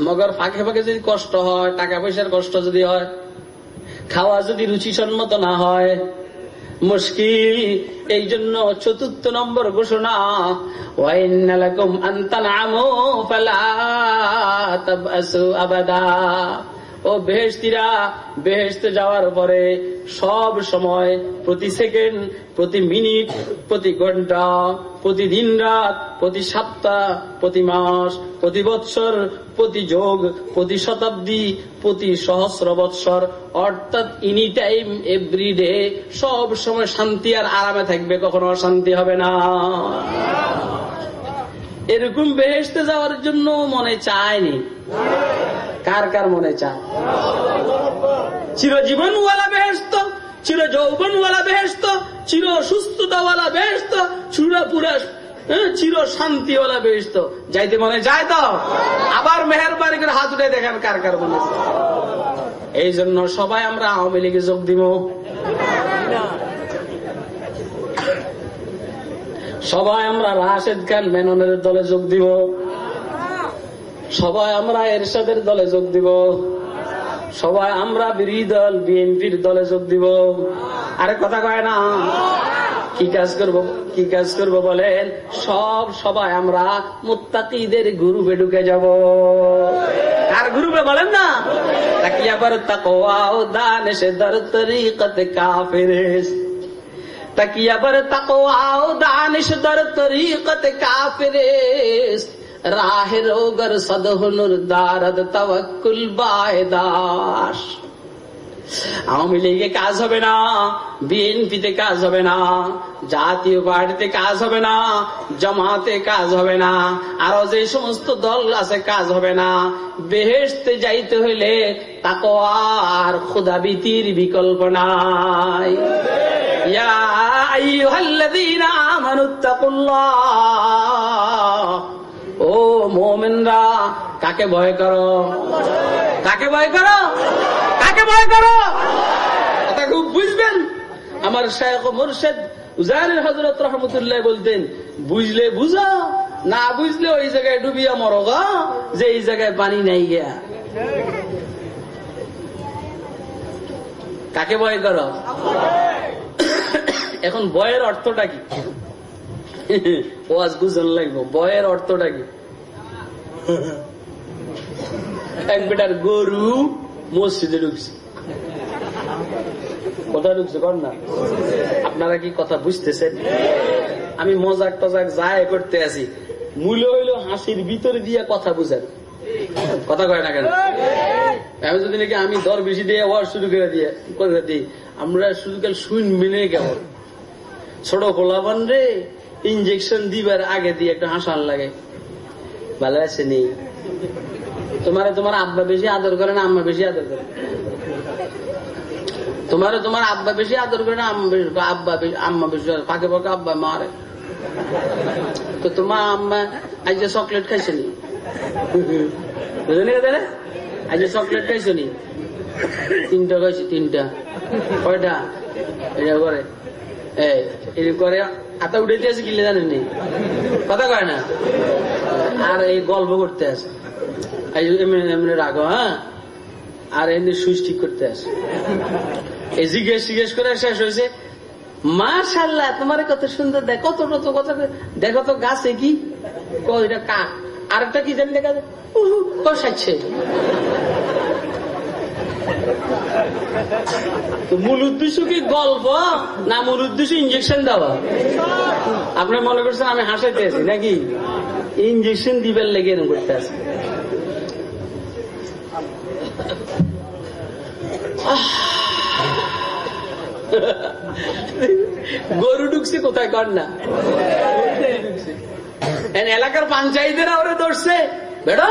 মগর ফাঁকে ফাঁকে যদি কষ্ট হয়, টাকা পয়সার কষ্ট যদি হয়, খাওয়া যদি রুচিসম্মত না হয় মুশকিল। এই জন্য চতুর্থ নম্বর ঘোষণা ও বেহেস্তিরা বেহেস্তে যাওয়ার পরে সব সময় প্রতি সেকেন্ড, প্রতি মিনিট, প্রতি ঘণ্টা প্রতি দিন রাত, প্রতি সপ্তাহ, প্রতি মাস, প্রতি বৎসর, প্রতি যোগ, প্রতি শতাব্দী, প্রতি সহস্র বৎসর। অর্থাৎ এনি টাইম এভরি ডে সব সময় শান্তি আর আরামে থাকবে, কখনো অশান্তি হবে না। এরকম বেহেসতে যাওয়ার জন্য মনে চায়নি। কার কার মনে চায়? চিরজীবনওয়ালা বেহেস্ত চির যৌবনওয়ালা বেহেস্ত চির সুস্থতাওয়ালা চির পুরা হ্যাঁ, চির শান্তিওয়ালা বেহেস্ত যাইতে মনে যায় তো? আবার মেহরবানি করে হাত উঠে দেখেন কার কার মনে এই জন্য সবাই আমরা আওয়ামী লীগে যোগ দিব। সবাই আমরা রাশেদ খান মেননের দলে যোগ দিব। সবাই আমরা এরশাদের দলে যোগ দিব। সবাই, আমরা বিরোধী দল, বিএনপির দলে যোগ দিব। আরে কথা কয় না। কি কাজ করব, কি কাজ করব বলেন? সব সবাই, আমরা মুত্তাকিদের গ্রুপে ঢুকে যাব। আর গ্রুপে বলেন না? তাকিয়া পর তাকওয়া ও দানেশ দর তরিকত কাফিরেশ তাকিয়া পর তাকওয়া ও দানেশ দর তরিকত কাফিরেশ রাহ রোগর সদহনুর দারদ তবকুল বায়দাস আওয়ামী লীগে কাজ হবে না বিএনপিতে কাজ হবে না জাতীয় পার্টিতে কাজ হবে না জমাতে কাজ হবে না আরও যে সমস্ত দল আছে কাজ হবে না বেহেসতে যাইতে হইলে তাকো আর খোদাবিতির বিকল্প নাই। ইয়া আইয়ুহাল্লাযীনা আমানুত্তাকুল্লাহ ও মোমেনরা, কাকে ভয় করো? কাকে ভয় করো? কাকে ভয় করো? কথা খুব বুঝবেন। আমার শেখ মুর্শেদ উজারের হজরত রহমতুল্লাহ বলতেন, বুঝলে বুঝা, না বুঝলে ওই জায়গায় ডুবিয়া মরগা যে এই জায়গায় পানি নাই গিয়া। কাকে ভয় করো? এখন বয়ের অর্থটা কি? ওয়াজ বুঝন লাগবো। বয়ের অর্থটা কি? এক বেটার গরু মসজিদে ঢুকছে। কোথায় ঢুকছে কর না? আপনারা কি কথা বুঝতেছেন? আমি মজাক টজাক যায় করতে আছি। মূল্য হইল হাসির ভিতরে দিয়ে কথা বুঝেন কথা কয় না কেন? আমি যদি নাকি আমি দর বেশি দিয়ে ওয়ার শুরু করে দিয়ে করে দিই, আমরা শুধু কাল শুন মিলে কেমন? ছোট পোলাবান রে ইঞ্জেকশন দিবার আগে দিয়ে একটা হাসান লাগে। ভালো আছে নি? তোমার তোমার আব্বা বেশি আদর করে না আম্মা বেশি আদর করে? তোমার তোমার আব্বা বেশি আদর করে না আম্মা বেশি আব্বা আম্মা বেশি ফাঁকে ফাঁকে আব্বা মারে। তো তোমার আম্মা আজ যে চকলেট খাইছে নি? বুঝলি আজ যে চকলেট খাইছো নি? তিনটা খাইছি, তিনটা। কয়টা? এটা করে। এই করে হাতা উঠে দিয়েছে কিলে জানেন নি? কথা কয় না? আর এই গল্প করতে আসে এমনি রাখো হ্যাঁ? আর এমনি সুইচ ঠিক করতে আসে এই জিজ্ঞেস জিজ্ঞেস করে শেষ হয়েছে মাশাল্লাহ তোমার কত সুন্দর দেখ কত কত কত দেখো তো গাছে কি? এটা কাক। আরেকটা কি জানি দেখা যায় তো মূল উদ্দেশ্য কি গল্প না মূল উদ্দেশ্য ইঞ্জেকশন দেওয়া? আপনার মনে করছেন আমি হাসাইতে আছি নাকি? ইঞ্জেকশন দিবার লেগে এরকম করতে আছি গরু ঢুকছে কোথায় কর না? এলাকার পঞ্চায়েতেরা ওরে ধরছে। বেড়া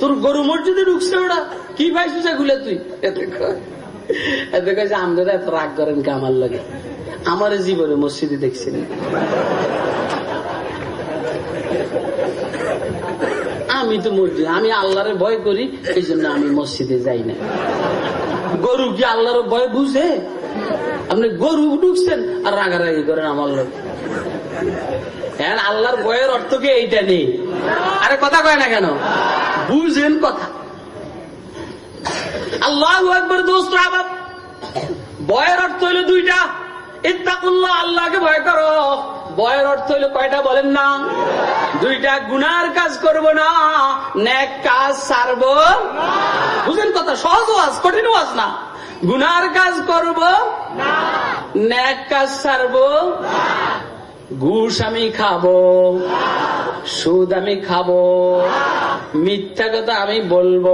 তোর গরু মসজিদে ঢুকছে ওরা। কি পাইছিস এগুলো তুই? এতে কয়। এতে কাছে আমাদের এত রাগ করেন কে আমার লাগে? আমার জীবনে মসজিদে দেখছি। আমি তো মসজিদ, আমি আল্লাহরে ভয় করি এই জন্য আমি মসজিদে যাই না। গরু কি আল্লাহর ভয় বুঝে? আপনি গরু ঢুকছেন আর রাগারাগি করেন আমার লোক হ্যাঁ আল্লাহর বয়ের অর্থ কি এইটা নেই? আরে কথা কয় না কেন? বুঝেন কথা। আল্লাহ একবার দোস্ত, আবার বয়ের অর্থ হইল দুইটা। ইত্তাকুল্লাহ, আল্লাহকে ভয় করো। বয়ের অর্থ হইল কয়টা বলেন না? দুইটা গুনার কাজ করব না নেক কাজ সারব বুঝেন কথা, সহজ ওয়াজ, কঠিন ওয়াজ না। গুনার কাজ করব নেক কাজ সারব ঘুষ আমি খাব, সুদ আমি খাব, মিথ্যা কথা আমি বলব,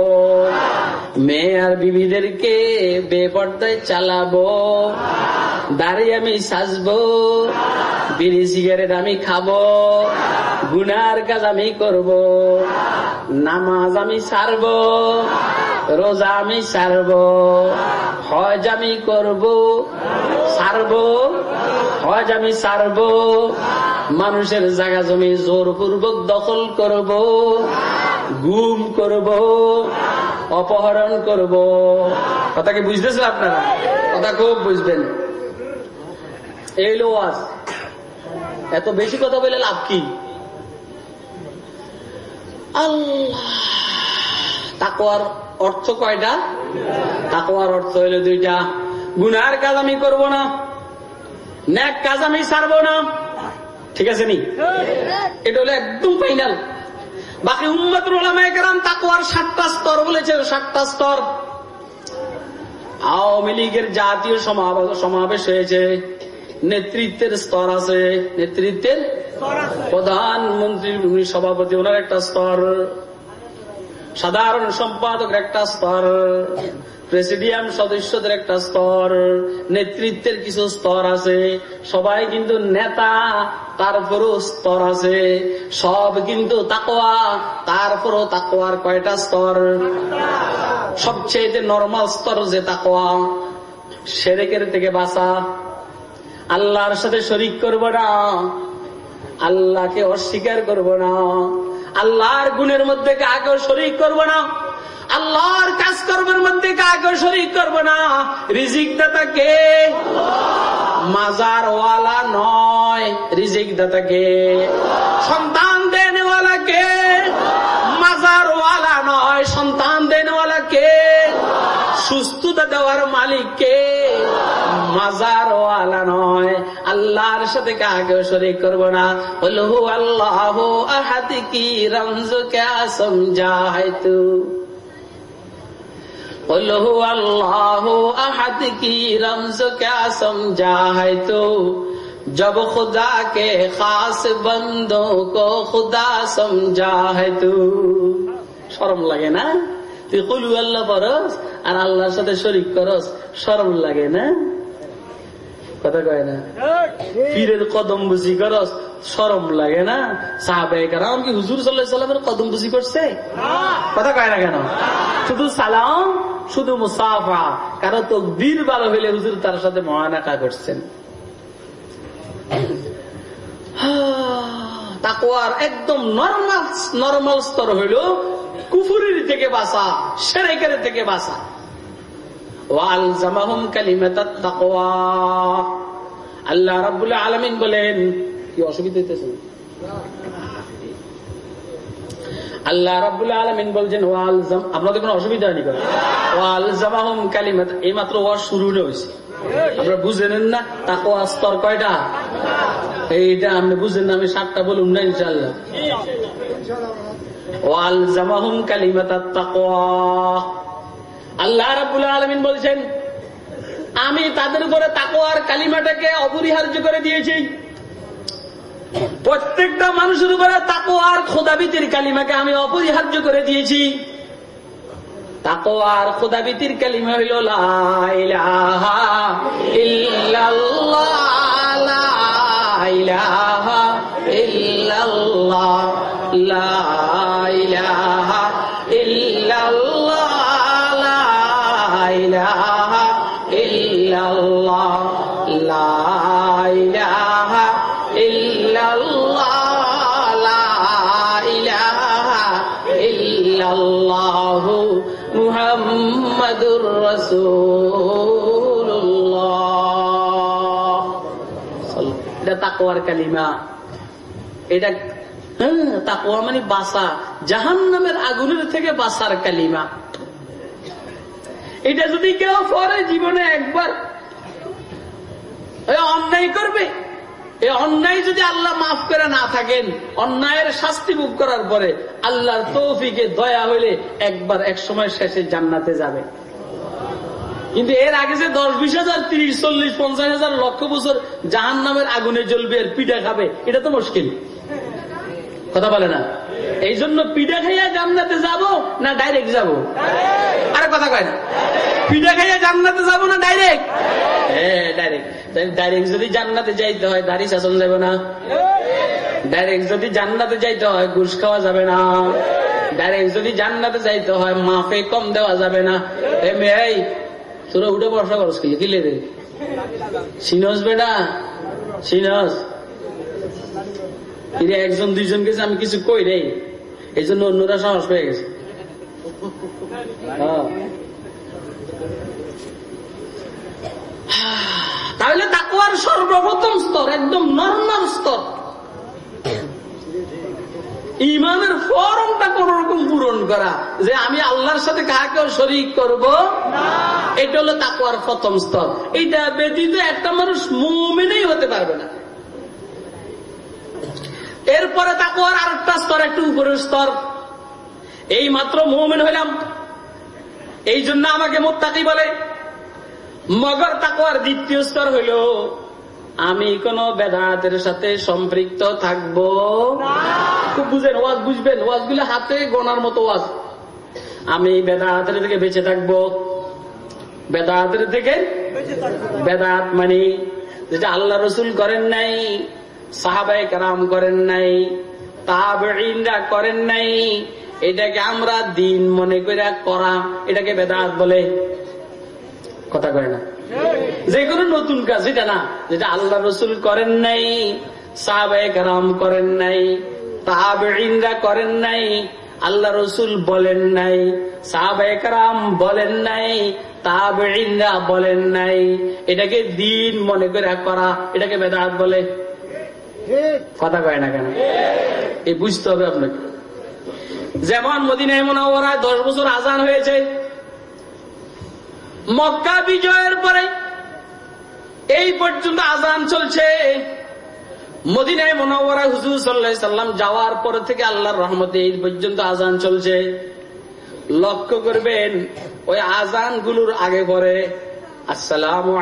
মেয়ে আর বিবিদেরকে বেপর্দায় চালাবো, দাড়ি আমি সাজবো, বিড়ি সিগারেট আমি খাব, গুনার কাজ আমি করব, নামাজ আমি সারব, রোজা আমি সারব, হজ আমি করব, সারব। হজ আমি সারব, মানুষের জায়গা জমি জোর জোরপূর্বক দখল করব, গুম করব, অপহরণ করব। কথা কি বুঝতেছেন আপনারা? কথা খুব বুঝবেন। এই লো এত বেশি কথা বলে লাভ কি? তাকওয়ার অর্থ কয়টা? তাকওয়ার অর্থ হইল দুইটা। গুনার কাজ আমি করব না। ন্যাক কাজ আমি না। ঠিক আছে নি? এটা হলো একদম ফাইনাল বাকি উম্মতুল ওলামায়ে কেরাম তাকওয়ার সাতটা স্তর বলেছে, সাতটা স্তর। আওয়ামী লীগের জাতীয় সমাবেশ হয়েছে। নেতৃত্বের স্তর আছে। নেতৃত্বের প্রধানমন্ত্রী সভাপতি, ওনার একটা স্তর। সাধারণ সম্পাদকের একটা স্তর। প্রেসিডিয়াম সদস্যদের একটা স্তর, নেতৃত্বের কিছু স্তর আছে, সবাই কিন্তু নেতা, তারপরও স্তর আছে, সব কিন্তু তাকোয়া তারপরও তাকোয়ার কয়টা স্তর? সবচেয়ে নর্মাল স্তর যে তাকোয়া সেরেকের থেকে বাঁচা। আল্লাহর সাথে শরিক করব না, আল্লাহকে অস্বীকার করব না, আল্লাহর গুণের মধ্যে কাকেও শরিক করব না। আল্লাহর কাজ কর্মের মধ্যে কাকেও শরিক করব না। রিজিক দাতা কে? মাজার ওয়ালা নয়। রিজিক দাতা কে? সন্তান দেনওয়ালা কে? মাজার ওয়ালা নয়। সন্তান দেনওয়ালা কে? সুস্থতা দেওয়ার মালিক কে? মাজার ওয়ালা নয়। আল্লাহর সাথে কাকে শরিক করব না। বলহু আল্লাহ আহাতি কি রমজ কে সমঝা है तू قل هو الله احد کی رمز کیا سمجھا ہے تو؟ শরম লাগে না তুই কলু আল্লাহ পরস আর আল্লাহর সাথে শরিক করস শরম লাগে না কথা কয় না পীরের কদম বুঝি করস সরম লাগে না সাহাবাহাম কি হুজুর সাল্লাহ সাল্লামের কদম বুঝি করছে কথা কয় না কেন শুধু সালাম শুধু মুসাফা, কারও তো বীর হইলে হুজুর তার সাথে মহানাকা করছেন। তাকওয়ার একদম নর্মাল নর্মাল স্তর হইল কুফুরির থেকে সেরেকের থেকে আল্লাহ রাব্বুল আলামিন বলেন, কি অসুবিধা হইতেছে? আল্লাহ রাব্বুল আলামিন বলছেন ওয়াল জাম আপনাদের কোনো অসুবিধা হয়নি কেন ওয়াল জামাহুম কালিমাত এই মাত্র ওয়ার শুরু হয়েছে। আপনারা বুঝেন না? তাকওয়া স্তর কয়টা? এইটা আপনি বুঝেন না, আমি সাতটা বলুন না ইনশাআল্লাহ। ওয়াল জামাহুম কালিমাতাত তাকওয়া। আল্লাহ রাব্বুল আলামিন বলছেন, আমি তাদের উপরে তাকওয়ার কালিমাটাকে অপরিহার্য করে দিয়েছি। প্রত্যেকটা মানুষের উপরে তাকো আর খোদাবিতির কালিমাকে আমি অপরিহার্য করে দিয়েছি। তাকো আর খোদাবিতির কালিমা হইল লাই তাকওয়ার কালিমা। এটা হ্যাঁ তাকুয়া মানে বাসা। জাহান নামের আগুনের থেকে বাসার কালিমা। এটা যদি কেউ পরে জীবনে একবার অন্যায় করবে? এই অন্যায় যদি আল্লাহ মাফ করে না থাকেন, অন্যায়ের শাস্তি ভোগ করার পরে আল্লাহর তৌফিকে দয়া হইলে একবার এক সময় শেষে জান্নাতে যাবে। কিন্তু এর আগে যে দশ বিশ হাজার তিরিশ চল্লিশ পঞ্চাশ হাজার লক্ষ বছর জাহান নামের আগুনে জ্বলবে আর পিঠা খাবে এটা তো মুশকিল। কথা বলে না? এই জন্য পিঠা খাইয়া জান্নাতে যাব না ডাইরেক্ট যাব? আরে কথা কয় না। পিঠা খাইয়া জান্নাতে যাব না ডাইরেক্ট হ্যাঁ ডাইরেক্ট ডাইরেক্ট যদি জান্নাতে যাইতে হয় দাড়ি শাসন যাবে না। ডাইরেক্ট যদি জান্নাতে যাইতে হয় ঘুষ খাওয়া যাবে না। ডাইরেক্ট যদি জান্নাতে যাইতে হয় মাফে কম দেওয়া যাবে না। এ মেয়ে তোরা উঠে বসা করস কি? কিলে রে সিনস বেটা সিনস কিরে একজন দুইজন গেছে আমি কিছু কই রে এই জন্য অন্যরা সাহস পেয়ে গেছে। হ্যাঁ। তাহলে তাকুয়ার সর্বপ্রথম স্তর, একদম নর্মাল স্তর। ইমানের ফরমটা কোন রকম পূরণ করা যে আমি আল্লাহর সাথে কাকেও শরিক করব? এটা হলো তাকুয়ার প্রথম স্তর। এইটা ব্যতীত একটা মানুষ মুমিনেই হতে পারবে না। এরপরে তাকুয়ার আরেকটা স্তর একটু উপরের স্তর। এই মাত্র মুমিন হইলাম। এই জন্য আমাকে মোত্তাকি বলে। মগর তাকুয়ার দ্বিতীয় স্তর হইল আমি কোন বেদাতের সাথে সম্পৃক্ত থাকব। খুব বুঝেন ওয়াজ বুঝবেন ওয়াজগুলো হাতে গোনার মতো ওয়াজ। আমি বেদাতের থেকে বেঁচে থাকব। বেদাতের থেকে বেদাত মানে যেটা আল্লাহ রসুল করেন নাই সাহাবাই কারাম করেন নাই তাবেইনরা করেন নাই এটাকে আমরা দিন মনে করে করা এটাকে বেদাত বলে। কথা কয় না। যে কোনো নতুন কাজ, যেটা না, যেটা আল্লাহ রসুল করেন নাই সাহাবাই কারাম করেন নাই তাবেইনরা করেন নাই, আল্লাহ রসুল বলেন নাই সাহাবাই কারাম বলেন নাই তাবেইনরা বলেন নাই। এটাকে দিন মনে করে করা, এটাকে বেদাত বলে। কথা কয় না কেন? এই বুঝতে হবে আপনাকে। যেমন মদিনায় মনে ওরা দশ বছর আজান হয়েছে, মক্কা বিজয়ের পরে এই পর্যন্ত আজান চলছে। মদিনায় মনোবরা হুজুর সাল্লাহ সাল্লাম যাওয়ার পর থেকে আল্লাহর রহমতে এই পর্যন্ত আজান চলছে। লক্ষ্য করবেন ওই আজানগুলোর আগে পরে আসসালামু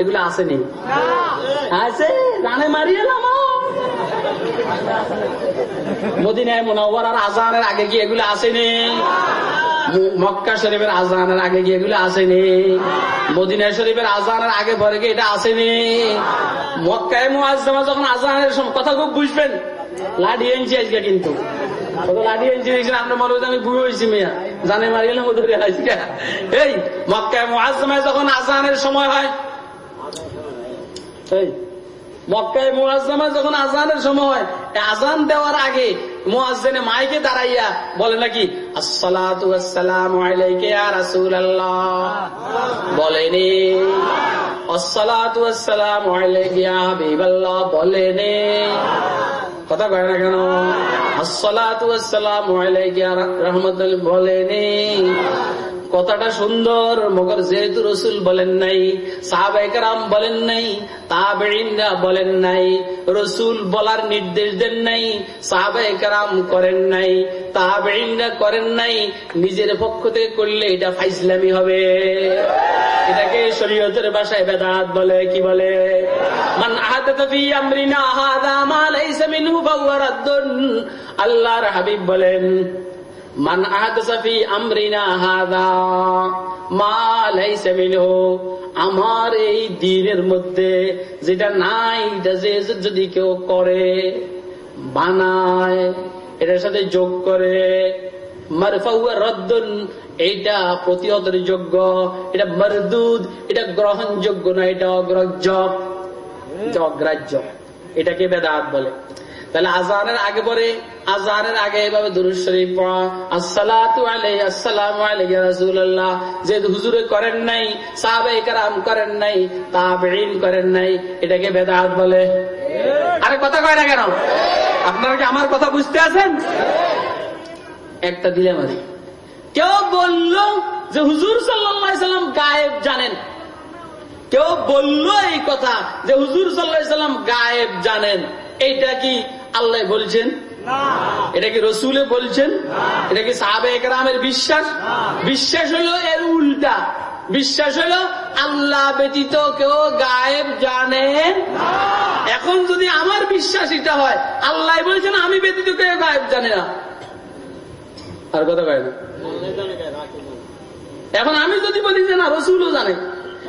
এগুলো আসেনি। আছে? মদিনায় আজানের আগে কি এগুলো আসেনি? মক্কা শরীফের আজানের আগে গিয়ে এগুলো আসেনি। মদিনা শরীফের আজানের আগে পরে গিয়ে এটা আসেনি। মক্কায় মুআজ্জামা যখন আজানের কথা খুব বুঝবেন। লাডি এনছি আজকে কিন্তু। লাঠি আজকে মক্কায় যখন আজানের সময় হয়, এই মক্কায় মুআজ্জামা যখন আজানের সময় আজান দেওয়ার আগে মুআজ্জিনে মাইকে দাঁড়াইয়া বলে নাকি ইয়া রাসূলুল্লাহ। বলেনি হাবিবাল্লাহ। বলেনি কথা কয় না কেন? ওয়াসসালামু আলাইকা বলেনি কথাটা সুন্দর, মগর যেহেতু রসুল বলেন নাই সাহাবাইকার বলেন নাই তাবেইনরা বলেন নাই, রসুল বলার নির্দেশ দেন নাই সাহাবাইকার করেন নাই তাবেইনরা করেন নাই, নিজের পক্ষ থেকে করলে এটা ফাইসলামি হবে। এটাকে শরীয়তের ভাষায় বেদাত বলে, কি বলে? আল্লাহর হাবিব বলেন আমার এই দিনের মধ্যে যেটা নাই যদি কেউ করে, বানায়, এটার সাথে যোগ করে মারফাউয়া এইটা প্রতিহতের যোগ্য, এটা মরদুদ, এটা গ্রহণযোগ্য না এটা অগ্রহ্য অগ্রাহ্য, এটাকে বেদাত বলে। তাহলে আজানের আগে পরে আজানের আগে এভাবে দুরুদ শরীফ পড়া। আসসালাতু আলাইহি, আসসালামু যে হুজুরে করেন নাই, সাহাবায়ে কেরাম করেন নাই, তাবেঈন করেন নাই, এটাকে বেদাত বলে। আরে কথা কয় না কেন? আপনারা কি আমার কথা বুঝতে আছেন? একটা দিলে মারি কেউ বলল যে হুজুর সাল্লাম গায়েব জানেন। কেউ বলল এই কথা যে হুজুর সাল্লাহ সাল্লাম গায়েব জানেন। এইটা কি আল্লাহ বলছেন? এটা কি রসুলে বলছেন? এটা কি সাহাবে একরামের বিশ্বাস? বিশ্বাস হলো এর উল্টা। বিশ্বাস হলো আল্লাহ ব্যতীত কেউ গায়েব জানেন এখন যদি আমার বিশ্বাস এটা হয় আল্লাহ বলছেন আমি ব্যতীত কেউ গায়েব জানে না। আর কথা কয় না। এখন আমি যদি বলি যে না রসুলও জানে।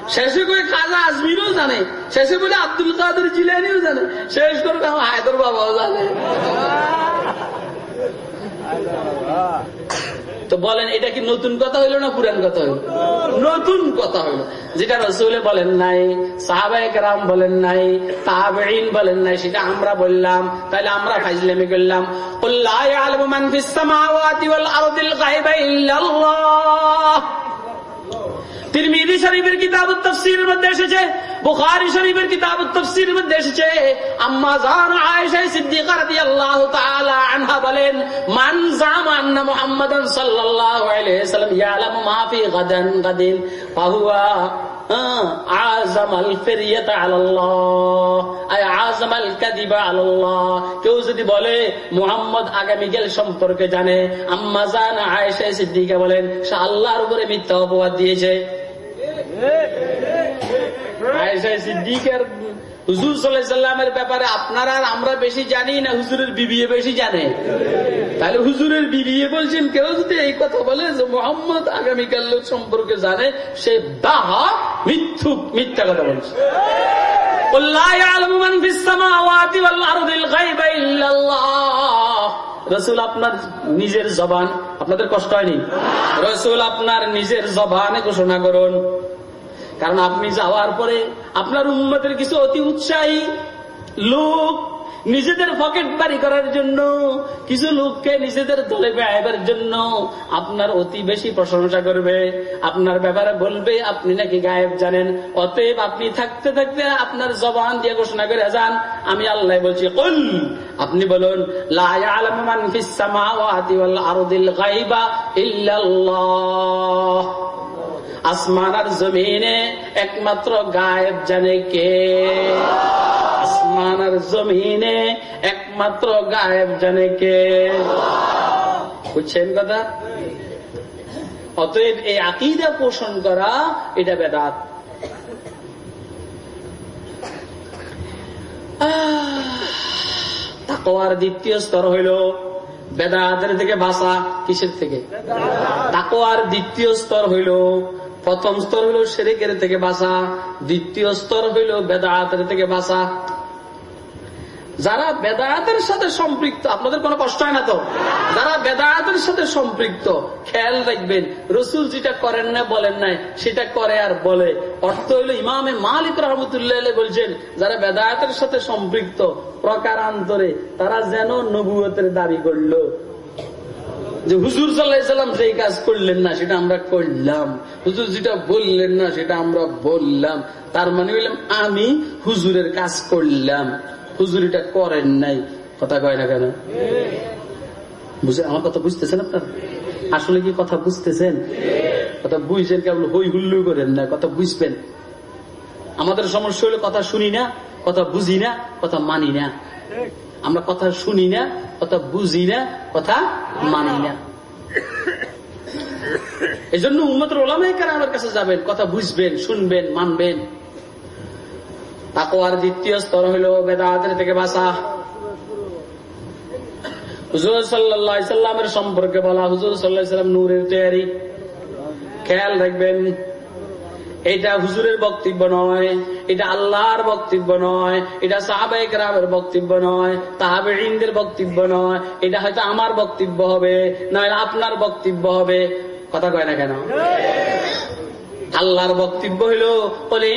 শেষে করে খাজা আজমিরও জানে। শেষে বলে আব্দুল কাদের জিলানিও জানে। শেষ করে আমার হায়দর বাবাও জানে। তো বলেন, এটা কি নতুন কথা হইল না পুরান কথা হইল? নতুন কথা হইল। যেটা রসুলে বলেন নাই সাহাবাহিক রাম বলেন নাই তাহাবেইন বলেন নাই, সেটা আমরা বললাম। তাহলে আমরা ফাইজলামি করলাম। قل তিরমিদি শরীফের কিতাব তফসিরের মধ্যে এসেছে, বুখারি শরীফের কিতাব তফসিরের মধ্যে এসেছে। আম্মা জান আয়েশা সিদ্দিকা রাদিয়াল্লাহু তাআলা আনহা বলেন, মান জামা আন্না মুহাম্মাদান সাল্লাল্লাহু আলাইহি সাল্লাম ইয়ালাম মা ফি গাদান গাদিন, ফাহুয়া কেউ যদি বলে, মুহাম্মদ আগামীকাল সম্পর্কে জানে। আম্মাজান আয়েশা সিদ্দিকা বলেন, সে আল্লাহর উপরে মিথ্যা অপবাদ দিয়েছে। হুজুর সাল্লামের ব্যাপারে আপনারা আর আমরা বেশি জানি না, হুজুরের বিবিয়ে বেশি জানে। তাহলে হুজুরের বিবিয়ে বলছেন, কেউ যদি এই কথা বলে যে মোহাম্মদ আগামীকাল লোক সম্পর্কে জানে, সে মিথ্যুক, মিথ্যা কথা বলছে। রসুল আপনার নিজের জবান, আপনাদের কষ্ট হয়নি? রসুল আপনার নিজের জবানে ঘোষণা করুন। কারণ আপনি যাওয়ার পরে আপনার উন্মতের কিছু অতি উৎসাহী লোক নিজেদের পকেট বাড়ি করার জন্য, কিছু লোককে নিজেদের দলে বেড়াইবার জন্য আপনার অতি বেশি প্রশংসা করবে। আপনার ব্যাপারে বলবে, আপনি নাকি গায়েব জানেন। অতএব আপনি থাকতে থাকতে আপনার জবান দিয়ে ঘোষণা করে যান। আমি আল্লাহ বলছি, কল। আপনি বলুন, লা আসমান আর জমিনে একমাত্র গায়েব জানে কে? আসমান আর জমিনে একমাত্র গায়েব জানে কে? বুঝছেন কথা অতএব এই আকিদা পোষণ করা, এটা বেদাত। তাকওয়ার দ্বিতীয় স্তর হইল বেদাতের থেকে বাসা কিসের থেকে? তাকওয়ার দ্বিতীয় স্তর হইল প্রথম স্তর হইল শেরেকের থেকে বাসা দ্বিতীয় স্তর হইল বেদাতের থেকে বাসা যারা বেদায়াতের সাথে সম্পৃক্ত, আপনাদের কোনো কষ্ট হয় না তো? যারা বেদায়াতের সাথে সম্পৃক্ত, খেয়াল রাখবেন, রসুল যেটা করেন না বলেন নাই, সেটা করে আর বলে। অর্থ হইল ইমামে মালিক রহমতুল্লাহ বলছেন, যারা বেদায়াতের সাথে সম্পৃক্ত, প্রকারান্তরে তারা যেন নবুয়তের দাবি করল। যে হুজুর সাল্লাহাম যেই কাজ করলেন না, সেটা আমরা করলাম। হুজুর যেটা বললেন না, সেটা আমরা বললাম। তার মানে হইলাম আমি হুজুরের কাজ করলাম। হুজুর এটা করেন নাই। কথা কয় না কেন? বুঝে, আমার কথা বুঝতেছেন আপনার? আসলে কি কথা বুঝতেছেন? কথা বুঝছেন কেবল হই হুল্লু করেন না, কথা বুঝবেন। আমাদের সমস্যা হলে কথা শুনি না, কথা বুঝি না, কথা মানি না। আমরা কথা শুনি না, কথা বুঝি না, কথা মানি না। এই জন্য উন্মতের ওলামাই আমার কাছে যাবেন, কথা বুঝবেন, শুনবেন, মানবেন। তাকওয়ার দ্বিতীয় স্তর হইল বেদাতের থেকে বাসা হুজুর সাল্লাহ সম্পর্কে বলা, হুজুর সাল্লাহ সাল্লাম নূরের তৈরি খেয়াল রাখবেন এটা হুজুরের বক্তব্য নয়, এটা আল্লাহর বক্তব্য নয়, এটা সাহাবাহিক রামের বক্তব্য নয় তাহাবে ইন্দের বক্তব্য নয়, এটা হয়তো আমার বক্তব্য হবে নয় আপনার বক্তব্য হবে। কথা কয় না কেন? আল্লাহর বক্তব্য হইল, বলে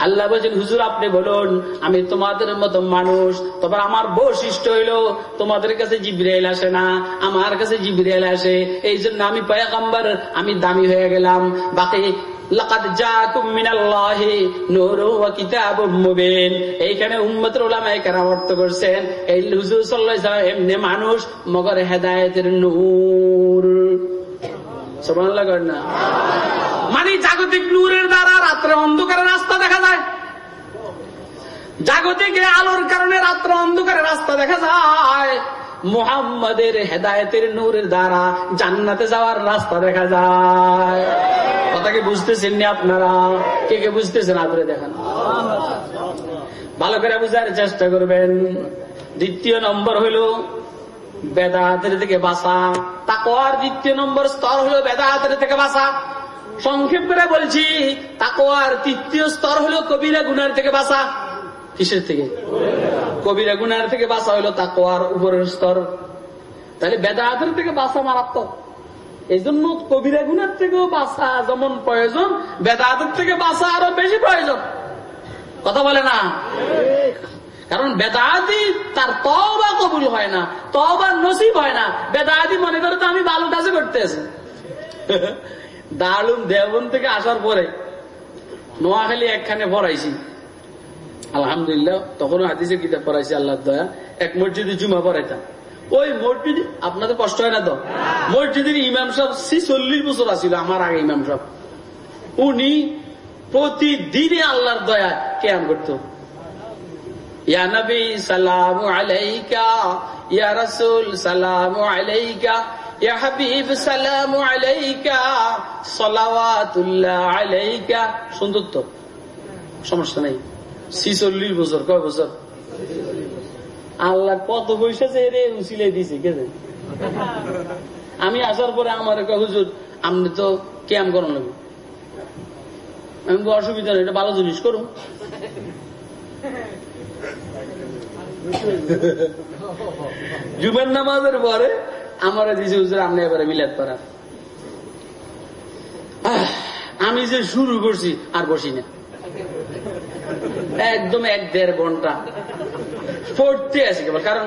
আল্লাহ বলছেন, হুজুর, আপনি বলুন, আমি তোমাদের মতো মানুষ তোমার আমার বৈশিষ্ট্য হইল, তোমাদের কাছে জিব্রাইল আসে না, আমার কাছে জিব্রাইল আসে এই জন্য আমি পয়গাম্বার, আমি দামি হয়ে গেলাম, বাকি এইখানে উম্মতের অর্থ করছেন, এই হুজুর এমনি মানুষ, মগর হেদায়েতের নূর। না। মানে জাগতিক নূরের দ্বারা রাত্রে অন্ধকারে রাস্তা দেখা যায়। জাগতিক আলোর কারণে রাত্র অন্ধকারে রাস্তা দেখা যায়। মোহাম্মদের হেদায়তের নূরের দ্বারা জান্নাতে যাওয়ার রাস্তা দেখা যায়। কথা কি বুঝতেছেন নি আপনারা? কে কে বুঝতেছেন? আদরে দেখেন। ভালো করে বুঝার চেষ্টা করবেন। দ্বিতীয় নম্বর হইল বেদাহাতের থেকে বাসা। তাকওয়ার দ্বিতীয় নম্বর স্তর হলো বেদাহাতের থেকে বাসা। সংক্ষেপ করে বলছি, তাকওয়ার তৃতীয় স্তর হলো কবিরা গুনার থেকে বাসা। কিসের থেকে? কবিরা গুনার থেকে বাসা হলো তাকওয়ার উপরের স্তর। তাহলে বেদাহাতের থেকে বাসা মারাত্মক। এই জন্য কবিরা গুনার থেকেও বাসা যেমন প্রয়োজন বেদাহাতের থেকে বাসা আরও বেশি প্রয়োজন। কথা বলে না? কারণ বেদাহাতি তার তবা কবুল হয় না তবা নসিব হয় না। বেদাহাতি মনে করে তো আমি ভালো কাজে করতে আছি। দারুম দেবন থেকে আসার পরে নোয়াখালী একখানে পড়াইছি আলহামদুলিল্লাহ, তখনও হাদিসের কিতাব পড়াইছি আল্লাহ দয়া। এক মসজিদে জুমা পড়াইতাম। ওই মসজিদ, আপনাদের কষ্ট হয় না তো? মসজিদের ইমাম সাহেব সি চল্লিশ বছর আছিল, আমার আগে ইমাম সাহেব। উনি প্রতিদিনে আল্লাহর দয়া কেয়াম করতো। সালাম সালাম সালাম সুন্দর তো? সমস্যা নেই। ছিচল্লিশ বছর, কয় বছর? আল্লাহ কত পয়সা রে উচিলে দিছে, কে আমি আসার পরে আমার হুজুর, আপনি তো ক্যাম করানো লাগবে আমি অসুবিধা এটা ভালো জিনিস, করুন। জুমের নামাজের পরে আমার দিছে হুজুর, আপনি এবারে মিলাদ পারা আমি যে শুরু করছি, আর বসি না। একদম এক দেড় ঘণ্টা। পড়তে আসে কেবল কারণ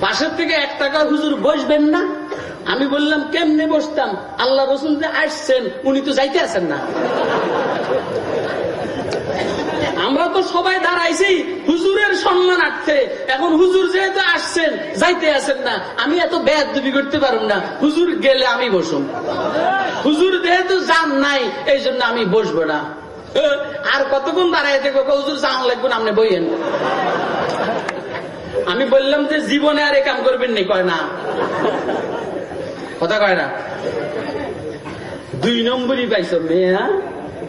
পাশের থেকে এক টাকা হুজুর বসবেন না। আমি বললাম, কেমনে বসতাম? আল্লাহ রসুল যে আসছেন, উনি তো যাইতে আছেন না। আমরা তো সবাই দাঁড়াইছি হুজুরের সম্মানার্থে। এখন হুজুর যেহেতু আসছেন, যাইতে আছেন না। আমি এত বেয়াদবি করতে পারব না। হুজুর গেলে আমি বসুম। হুজুর যেহেতু যান নাই, এই জন্য আমি বসবো না। আর কতক্ষণ দাঁড়াই থেকে হুজুর, যান লাগবে আপনি বইয়েন। আমি বললাম যে জীবনে আর এ কাম করবেন নি। কয় না। কথা কয় না। দুই নম্বরই পাইছ মেয়ে হ্যাঁ?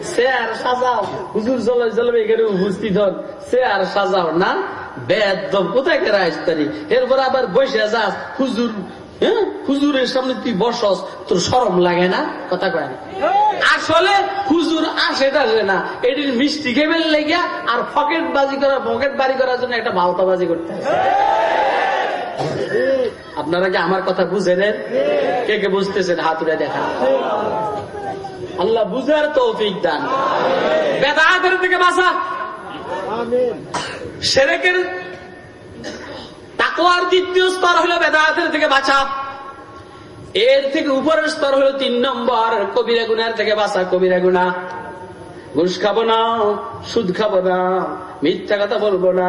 সে আর সাজাও। হুজুর জল জলবে এখানে উপস্থিত হন। সে আর সাজাও না। বেদম কোথায় কেরা আসতারি এরপর আবার বসে যাস। হুজুর হ্যাঁ? হুজুরের সামনে তুই বসস তোর সরম লাগে না? কথা কয় না। আসলে হুজুর আসে টাসে না এটির মিষ্টি খেবেন লেগিয়া আর পকেট বাজি করা পকেট বাড়ি করার জন্য একটা বাজি করতে হয়। আপনারা কি আমার কথা বুঝেন কে কে বুঝতেছেন? হাত উঠে দেখা আল্লাহ বুঝার তৌফিক দান। বেদাতের থেকে বাসা সেরেকের তাকওয়ার দ্বিতীয় স্তর হলো বেদাতের থেকে বাঁচা। এর থেকে উপরের স্তর হলো তিন নম্বর, কবিরা গুনার থেকে বাঁচা, কবিরা গুনা ঘুষ খাব না, সুদ খাব না, মিথ্যা কথা বলব না,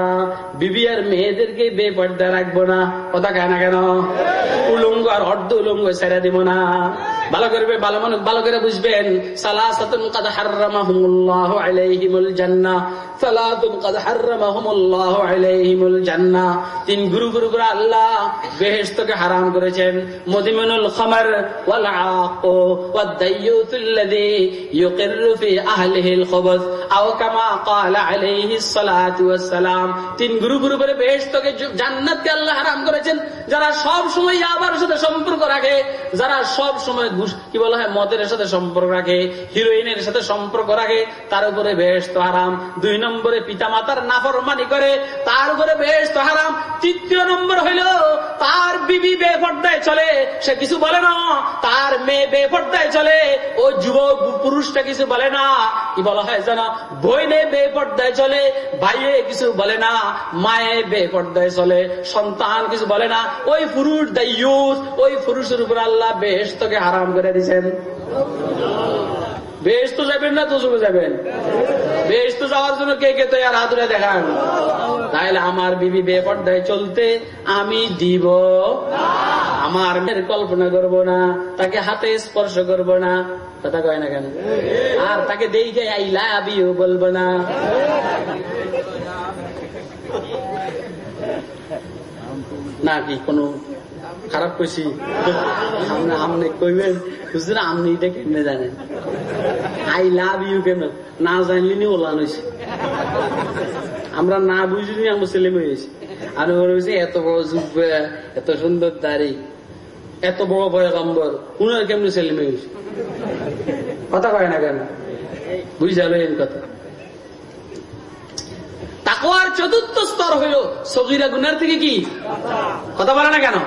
বিবি আর মেয়েদেরকে বে পর্দা রাখব না। কথা কেন কেন? উলঙ্গ আর অর্ধ উলঙ্গ সেরা দিব না। ভালো করবে, ভালো মানুষ ভালো করে বুঝবেন। তিন গুরু গুরু করে আল্লাহ বেহেশতকে আল্লাহ হারাম করেছেন। যারা সব সময় আবার সাথে সম্পর্ক রাখে, যারা সব সময় ঘুষ, কি বলা হয়, মদের সাথে সম্পর্ক রাখে, হিরোইনের সাথে সম্পর্ক রাখে, তার উপরে বেহেস্ত হারাম। দুই নম্বরে পিতা মাতার নাফরমানি করে, তার উপরে বেহেস্ত হারাম। তৃতীয় নম্বর হইল, তার বিবি বেপর্দায় চলে, সে কিছু বলে না। তার মেয়ে বেপর্দায় চলে, ও যুবক পুরুষটা কিছু বলে না। কি বলা হয় জানা? বইনে বেপর্দায় চলে, ভাইয়ে কিছু বলে না। মায়ে বে বেপর্দায় চলে, সন্তান কিছু বলে না। ওই পুরুষ দায়ুস ওই পুরুষের উপর আল্লাহ বেহেস্তকে হারাম করে দিচ্ছেন বেশ তো যাবেন না চলে যাবেন। বেশ তো যাওয়ার জন্য কে কে তো আর হাতুরে দেখান। তাহলে আমার বিবি বেপর্দায় চলতে আমি দিব। আমার মেয়ের কল্পনা করব না, তাকে হাতে স্পর্শ করব না। কথা কয় না কেন? আর তাকে দেখে আই লাভ বলব না। না কি, কোনো খারাপ কইছি আপনি কইবেন বুঝলেন আপনি এটা কেমনে জানেন? আই লাভ ইউ কেন না জানলি নি ওলান হয়েছে আমরা না বুঝলি আমার ছেলে মেয়ে হয়েছে আর মনে হয়েছে এত বড় যুব এত সুন্দর দাড়ি, এত বড় পয়গম্বর, উনার কেমনে ছেলে মেয়ে হয়েছে কথা কয় না কেন? এই কথা। তাকওয়ার চতুর্থ স্তর হইল সগিরা গুনার থেকে কি? কথা বলে না কেন?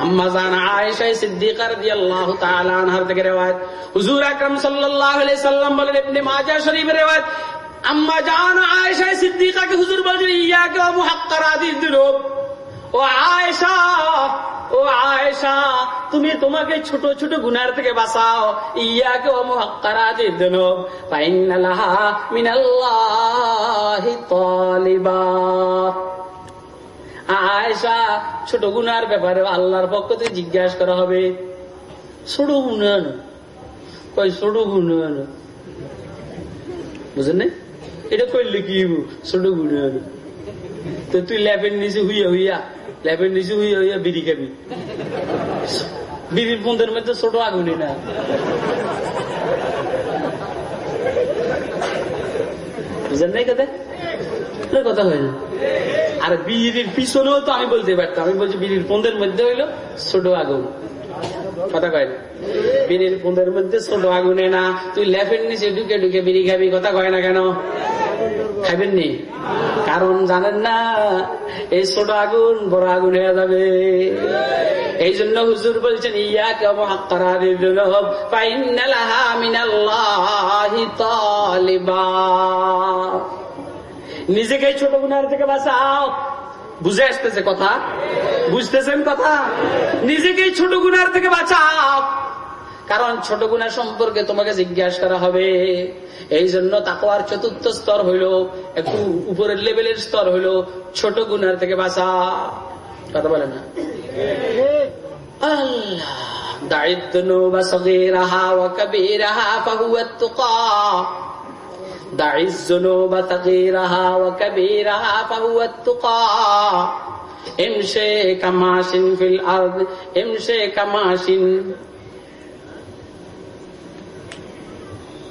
আম্মা জান আয়েশা সিদ্দিকা রাদিয়াল্লাহু তাআলা আনহার থেকে হুজুর শরীফের আম্মা জান আয়েশা সিদ্দিকাকে হুজুর ও আয়েশা ও আয়েশা, তুমি তোমাকে ছোট ছোট গুনার থেকে বাঁচাও। ইয়াকে অমহাক্কারাতে দেন ফাইনালাহা মিনাল্লাহি আয়েশা, ছোট গুনার ব্যাপারে আল্লাহর পক্ষ থেকে জিজ্ঞাসা করা হবে। ছোট গুণান কই ছোট গুণান বুঝলেন না এটা করলে কি? ছোট গুণান তো তুই ল্যাবের নিচে হুইয়া হুইয়া ল্যাবের নিচে হুইয়া হুইয়া বিড়ি খাবি। বিড়ির বন্ধের মধ্যে ছোট আগুনি না। নাই কথা? কথা না। আর বিড়ির পিছনেও তো আমি বলতে পারতাম। আমি বলছি বিড়ির পন্দের মধ্যে হইল ছোট আগুন। কথা কয় বিড়ির পন্দের মধ্যে ছোট আগুনে না। তুই ল্যাপের নিচে ঢুকে ঢুকে বিড়ি খাবি, কথা কয় না কেন? খাবেন নি কারণ জানেন না, এই ছোট আগুন বড় আগুন হয়ে যাবে। এই জন্য হুজুর বলছেন ইয়া কেমন নিজেকে ছোট গুনার থেকে বাঁচাও। বুঝে আসতেছে কথা? বুঝতেছেন কথা? নিজেকে ছোট গুনার থেকে বাঁচাও। কারণ ছোট গুণা সম্পর্কে তোমাকে জিজ্ঞাসা করা হবে। এই জন্য তাকওয়ার চতুর্থ স্তর হইল, একটু উপরের লেভেলের স্তর হইল, ছোট গুনার থেকে বাঁচা। কথা বলে না? আল্লাহ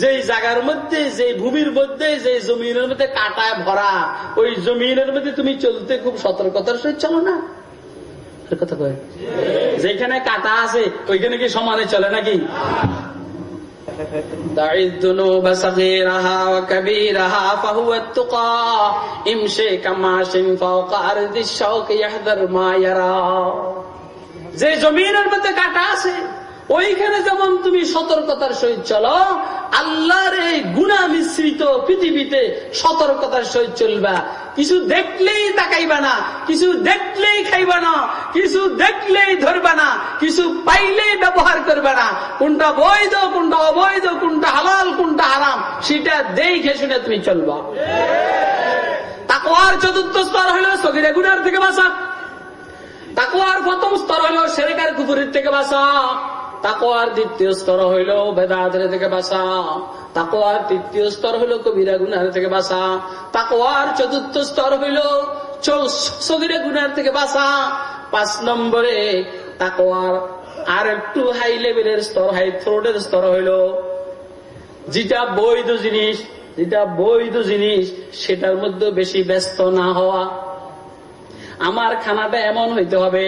যেই জায়গার মধ্যে যে ভূমির মধ্যে যে জমিনের মধ্যে কাটায় ভরা ওই জমিনের মধ্যে তুমি চলতে খুব সতর্কতার সহিত চলো না এর কথা কয় যেখানে কাটা আছে ওইখানে কি সমানে চলে নাকি دع الذنوب صغيرها وكبيرها فهو التقى امشي كماش فوق أرض الشوك يحذر ما يرى যে জমিনের মধ্যে কাটা আছে ওইখানে যেমন তুমি সতর্কতার সহিত চলো, আল্লাহর এই গুণা মিশ্রিত পৃথিবীতে সতর্কতার সহিত চলবা। কিছু দেখলেই তাকাইবা না, কিছু দেখলেই খাইবা না, কিছু দেখলেই ধরবা না, কিছু পাইলেই ব্যবহার করবে না। কোনটা বৈধ, কোনটা অবৈধ, কোনটা হালাল, কোনটা হারাম, সেটা দেখে শুনে তুমি চলবা। তাকওয়ার চতুর্থ স্তর হলো সগিরা গুনার থেকে বাঁচা। তাকওয়ার প্রথম স্তর হইল সেরেকার কুপুরের থেকে বাঁচা। তাকওয়ার দ্বিতীয় স্তর হইল বেদাদের থেকে বাঁচা। তাকওয়ার তৃতীয় স্তর হইল কবিরা গুনার থেকে বাঁচা। তাকোয়ার চতুর্থ স্তর হইল সগিরা গুনার থেকে বাঁচা। পাঁচ নম্বরে তাকওয়ার আর একটু হাই লেভেলের স্তর হাই থ্রোডের স্তর হইল। যেটা বৈধ জিনিস, যেটা বৈধ জিনিস, সেটার মধ্যে বেশি ব্যস্ত না হওয়া। আমার খানাটা এমন হইতে হবে,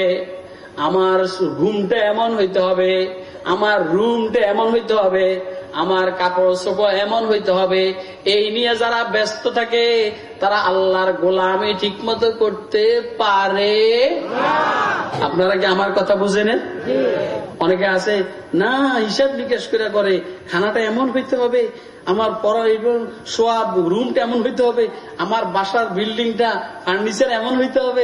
আমার ঘুমটা এমন হইতে হবে আমার রুমটা এমন হইতে হবে, আমার কাপড় চোপড় এমন হইতে হবে। এই নিয়ে যারা ব্যস্ত থাকে তারা আল্লাহর গোলামি ঠিক মতো করতে পারে আপনারা কি আমার কথা বুঝে নেন অনেকে আছে না হিসাব নিকাশ করে করে খানাটা এমন হইতে হবে আমার পড়া শোয়া রুমটা এমন হইতে হবে আমার বাসার বিল্ডিংটা ফার্নিচার এমন হইতে হবে।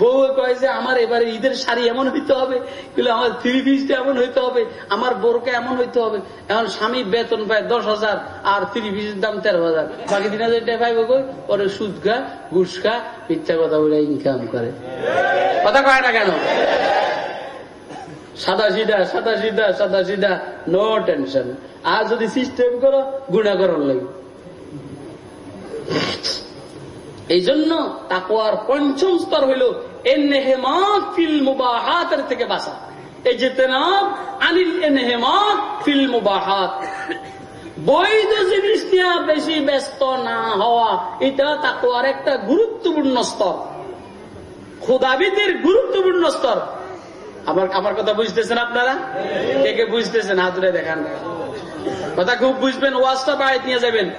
বউ কয় যে আমার এবারে ঈদের শাড়ি এমন হইতে হবে কিন্তু আমার থ্রি পিসটা এমন হইতে হবে আমার বোরকা এমন হইতে হবে। এখন স্বামী বেতন পায় দশ হাজার আর থ্রি পিসের দাম তেরো হাজার। বাকি তিন হাজার পাইব কই পরে সুদ খা ঘুষ খা মিথ্যা কথা বলে ইনকাম করে। কথা কয় না কেন? সাদা সিধা সাদা সিধা সাদা সিধা নো টেনশন আর যদি সিস্টেম করো গুণা করার লাগে এই জন্য তাকুয়ার পঞ্চম স্তর হইল এনেহেমাত থেকে বাসা এই যে তেনাব, আনিল এনেহেমাত ফিল মুবাহাত। বৈধ জিনিস নিয়ে বেশি ব্যস্ত না হওয়া, এটা তাকুয়ার একটা গুরুত্বপূর্ণ স্তর। খুদাবিদের গুরুত্বপূর্ণ স্তর। আমার আমার কথা বুঝতেছেন আপনারা? কে কে বুঝতেছেন? হাতুরে দেখান। কথা খুব বুঝবেন, ওয়াজটা বাড়াই নিয়ে যাবেন।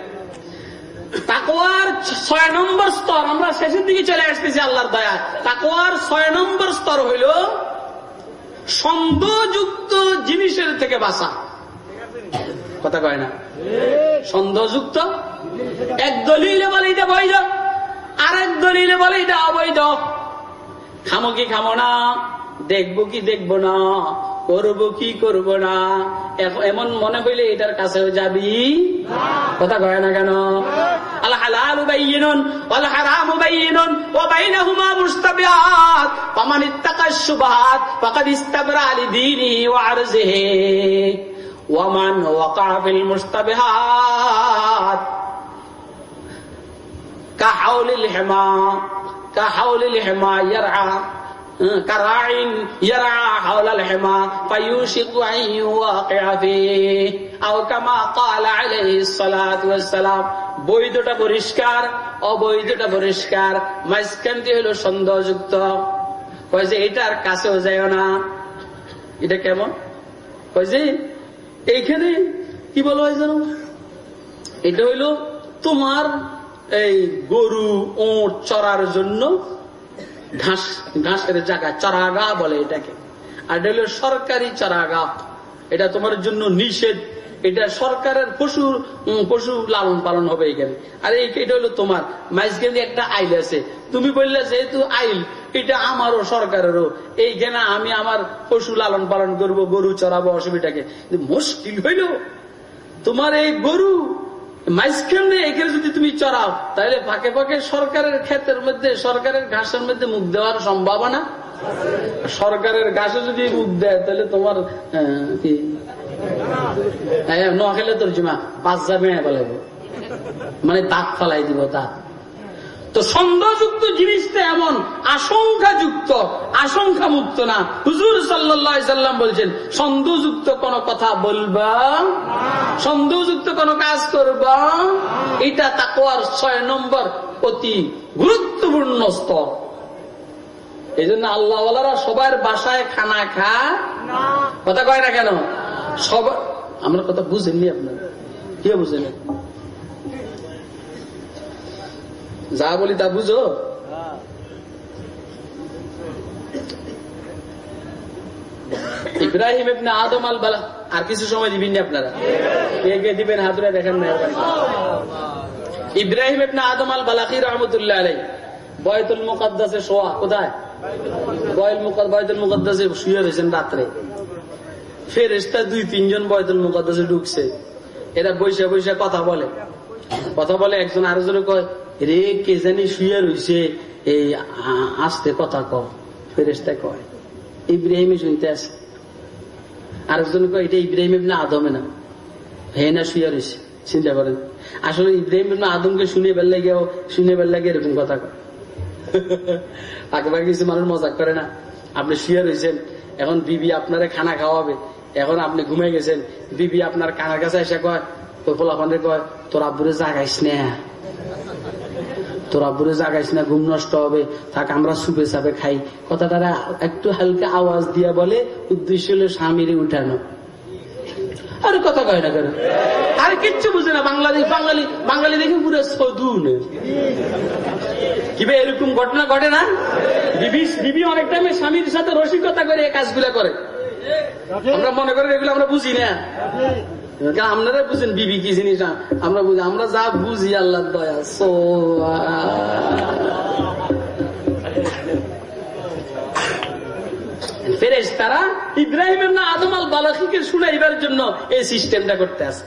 তাকোয়ার ছয় নম্বর স্তর, আমরা শেষের দিকে চলে আসতেছি আল্লাহর দয়া। তাকোয়ার ছয় নম্বর স্তর হইল, সন্দেহযুক্ত জিনিসের থেকে বাঁচা। কথা কয় না। সন্দেহযুক্ত? এক দলিলে বলে এটা বৈধ আর এক দলিলে বলে এটা অবৈধ। খামো কি খামো না, দেখব কি দেখব না, করব কি করব না। এমন মনে হইলে এটার কাছেও যাবি? কথা কয় না কেন? আল ওয়া মান ওয়াকা ফিল মুস্তাবিহাত কাহাউলিল হিমা কাহাউলিল হিমা ইয়ারআ كراع يرعى حول الحمى فيوشك أن يواقع فيه أو كما قال عليه الصلاة والسلام বৈধটা পরিষ্কার অবৈধটা পরিষ্কার মাঝখানটি হলো সন্দেহযুক্ত কয় যে এটার কাছেও যায় না এটা কেমন কয় যে এইখানে কি বলা হয় জানো? এটা হইল তোমার এই গরু ওট চড়ার জন্য ঘাস, ঘাসের জায়গা চারাগা বলে এটাকে। আর এটা হলো সরকারি চরাগা এটা তোমার জন্য নিষেধ। এটা সরকারের পশু পশু লালন পালন হবে এখানে আর এটা হলো তোমার, মাঝখানে একটা আইল আছে। তুমি বললে যেহেতু আইল, এটা আমারও সরকারেরও। এইখানে আমি আমার পশু লালন পালন করব, গরু চড়াবো অসুবিধাকে। মুশকিল হইল। তোমার এই গরু, মাঝখানে এখানে যদি তুমি চড়াও, তাহলে ফাঁকে ফাঁকে সরকারের ক্ষেতের মধ্যে, সরকারের ঘাসের মধ্যে মুখ দেওয়ার সম্ভাবনা? সরকারের ঘাসে যদি মুখ দেয়, তাহলে তোমার কি? নোয়াখালী তোর জমা বলে। মানে দাঁত ফালাই দিব তা তো সন্দেহযুক্ত জিনিসটা এমন আশঙ্কা যুক্ত আশঙ্কা মুক্ত না হুজুর সাল্লাম বলছেন সন্দেহযুক্ত কোন কথা বলবা সন্দেহযুক্ত কোন কাজ করবা এটা তাকোয়ার ছয় নম্বর অতি গুরুত্বপূর্ণ স্তর। এই জন্য আল্লাহওয়ালারা সবার বাসায় খানা খা কথা কয় না কেন? সব আমার কথা বুঝেননি আপনার। কে বুঝেন? যা বলি তা বুঝো। ইব্রাহিম ইবনে আদম আল বালা আর কিছু সময় দিবেন আপনারা। কে কে দিবেন হাতুরে দেখেন না ইব্রাহিম ইবনে আদম আল বালাকি রহমতুল্লাহ আলাই বয়তুল মুকদ্দাসে শোয়া কোথায়? বয়ল মুকদ্দাসে শুয়ে রয়েছেন রাত্রে। ফেরেস্তা দুই তিনজন বয়তুল মুকদ্দাসে ঢুকছে। এরা বৈশা বৈশা কথা বলে। কথা বলে একজন আরেকজনে কয়, রে, কে জানি শুয়ে রয়েছে এই আস্তে কথা কম ফেরেস্তা কয়, ইব্রাহিমই শুনতে আছে। আরেকজন কয়, এটা ইব্রাহিম ইবনে আদমে না। হে না, শুয়ে রয়েছে চিন্তা করেন। আসলে ইব্রাহিম ইবনে আদমকে শুনে বেল লাগেও শুনে বেল লাগে এরকম কথা কয়। আগে কিছু মানুষ মজাক করে না। আপনি শুয়ে রয়েছেন এখন বিবি আপনারে খানা খাওয়াবে। এখন আপনি ঘুমে গেছেন, বিবি আপনার কানার কাছে এসে কয় ওই কয়, তোর আব্বুরে জাগাইস না। তোর আব্বুরে জাগাইস না, ঘুম নষ্ট হবে, থাক আমরা সুপে সাপে খাই। কথাটা একটু হালকা আওয়াজ দিয়া বলে উদ্দেশ্য হলো স্বামীরে উঠানো। আরে কথা কয় না কেন? আরে কিচ্ছু বুঝে না বাংলাদেশ বাঙালি বাঙালি দেখে পুরো সদুন কিবে এরকম ঘটনা ঘটে না? বিবি বিবি অনেক টাইমে স্বামীর সাথে রসিকতা করে এই কাজগুলা করে। আমরা মনে করি এগুলো আমরা বুঝি না। আপনারা বুঝেন বিবি কি জিনিস না আমরা বুঝি আমরা যা বুঝি আল্লাহ দয়া সো ফেরেস তারা ইব্রাহিমের না আদম আল বালাকিকে শুনাইবার জন্য এই সিস্টেমটা করতে আসে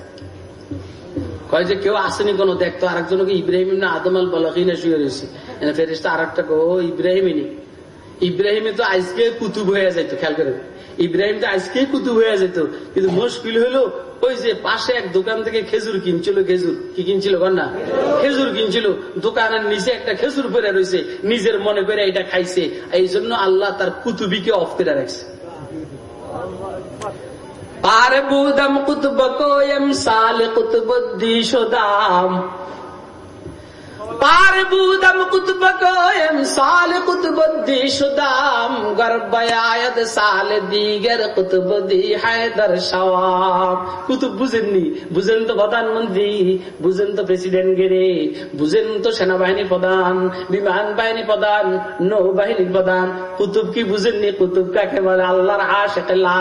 কয় যে কেউ আসেনি কোনো দেখতো আরেকজনকে ইব্রাহিম না আদম আল বালাকি না শুয়ে রয়েছে। ফেরেস্তা আর একটা ও ইব্রাহিমই ইব্রাহিমে তো আজকে কুতুব হয়ে যেত খেয়াল করে ইব্রাহিম তো আজকে কুতুব হয়ে যেত কিন্তু মুশকিল হলো, ওই যে পাশে এক দোকান থেকে খেজুর কিনছিল, খেজুর। কি কিনছিল না? খেজুর কিনছিল। দোকানের নিচে একটা খেজুর পরে রয়েছে। নিজের মনে করে এটা খাইছে। এই জন্য আল্লাহ তার কুতুবিকে অফ করে রাখছে। পার বুদম কুতুব কোয়ম সাল কুতুবুদ্দি সুদাম কুতুব সাল সাল দিগর হায়দার কুতুব বুঝেননি? বুঝেন তো বুঝেন তো প্রেসিডেন্ট বুঝেন তো সেনাবাহিনী প্রধান, বিমান বাহিনী প্রধান, নৌবাহিনী প্রধান। কুতুব কি বুঝেননি? কুতুব কাকে বলে? আল্লাহর আশেক লা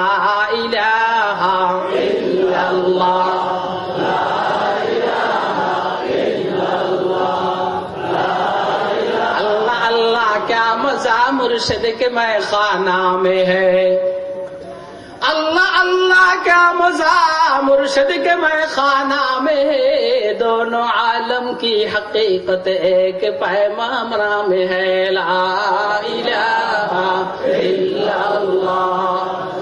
مرشد کے میں خانہ میں ہے۔ اللہ اللہ کیا مزہ مرشد کے میں خانہ میں ہے۔ دونوں عالم کی حقیقت ایک پیمامرہ میں ہے۔ لا الہ الا اللہ۔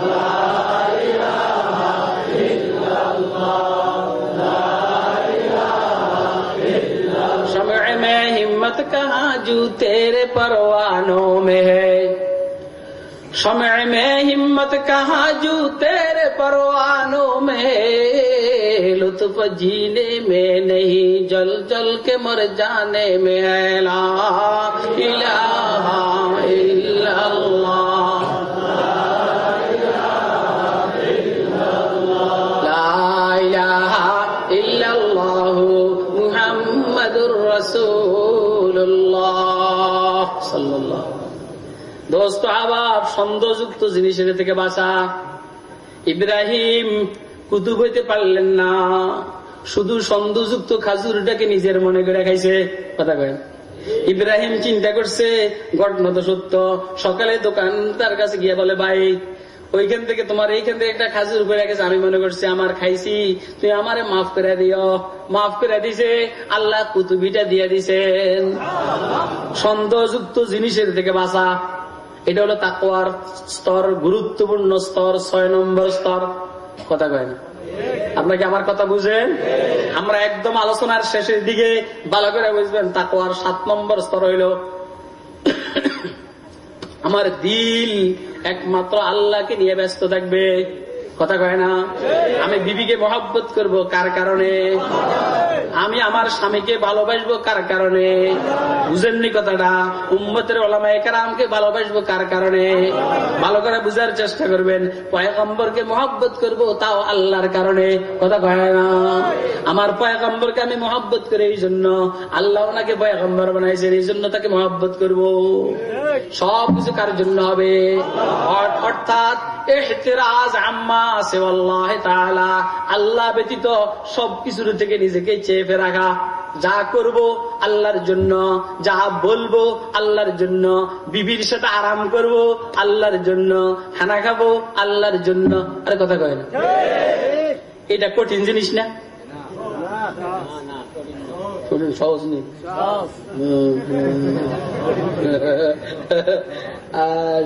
आरजू तेरे परवानों में है समय में हिम्मत कहा जू तेरे परवानों में लुत्फ जीने में नहीं जल जल के मर जाने में है ला इला দোস্ত আবাব সন্দেহযুক্ত জিনিসের থেকে বাঁচা। ইব্রাহিম কুতুব হইতে পারলেন না। শুধু সন্দেহযুক্ত খাজুরটাকে নিজের মনে করে খাইছে। কথা কয়। ইব্রাহিম চিন্তা করছে ঘটনা তো সত্য। সকালে দোকান তার কাছে গিয়ে বলে, ভাই, ওইখান থেকে তোমার এইখান থেকে একটা খাজুর করে গেছে। আমি মনে করছি আমার খাইছি। তুই আমারে মাফ করে দিও। মাফ করে দিছে, আল্লাহ কুতুবিটা দিয়ে দিছেন। সন্দেহযুক্ত জিনিসের থেকে বাঁচা। এটা হলো তাকওয়ার স্তর, গুরুত্বপূর্ণ স্তর, ছয় নম্বর স্তর। কথা কয় না? আপনাকে আমার কথা বুঝেন? আমরা একদম আলোচনার শেষের দিকে ভালো করে বুঝবেন, তাকওয়ার সাত নম্বর স্তর হইল আমার দিল একমাত্র আল্লাহকে নিয়ে ব্যস্ত থাকবে। কথা কয় না? আমি বিবিকে মহাব্বত করব, কার কারণে? আমি আমার স্বামীকে ভালোবাসবো, কার কারণে? বুঝেননি কথাটা? উম্মতের ওলামা একরামকে ভালোবাসবো, কার কারণে? ভালো করে বুঝার চেষ্টা করবেন। পয়গম্বরকে মহব্বত করব, তাও আল্লাহর কারণে। কথা কয় না? আমার পয়গম্বরকে আমি মহব্বত করে এই জন্য। আল্লাহ ওনাকে পয়গম্বর বানাইছেন, এই জন্য তাকে মহব্বত করব। সব কিছু কার জন্য হবে? অর্থাৎ এহতেরাজ আম্মা আল্লাহ ব্যতীত সব কিছুর থেকে নিজেকে চেপে রাখা যা করব আল্লাহর জন্য যা বলব আল্লাহর জন্য বিবির সাথে আরাম করব আল্লাহর জন্য খানা খাব আল্লাহর জন্য। আরে কথা কয় না। এটা কঠিন জিনিস না? সহজ নেই। আর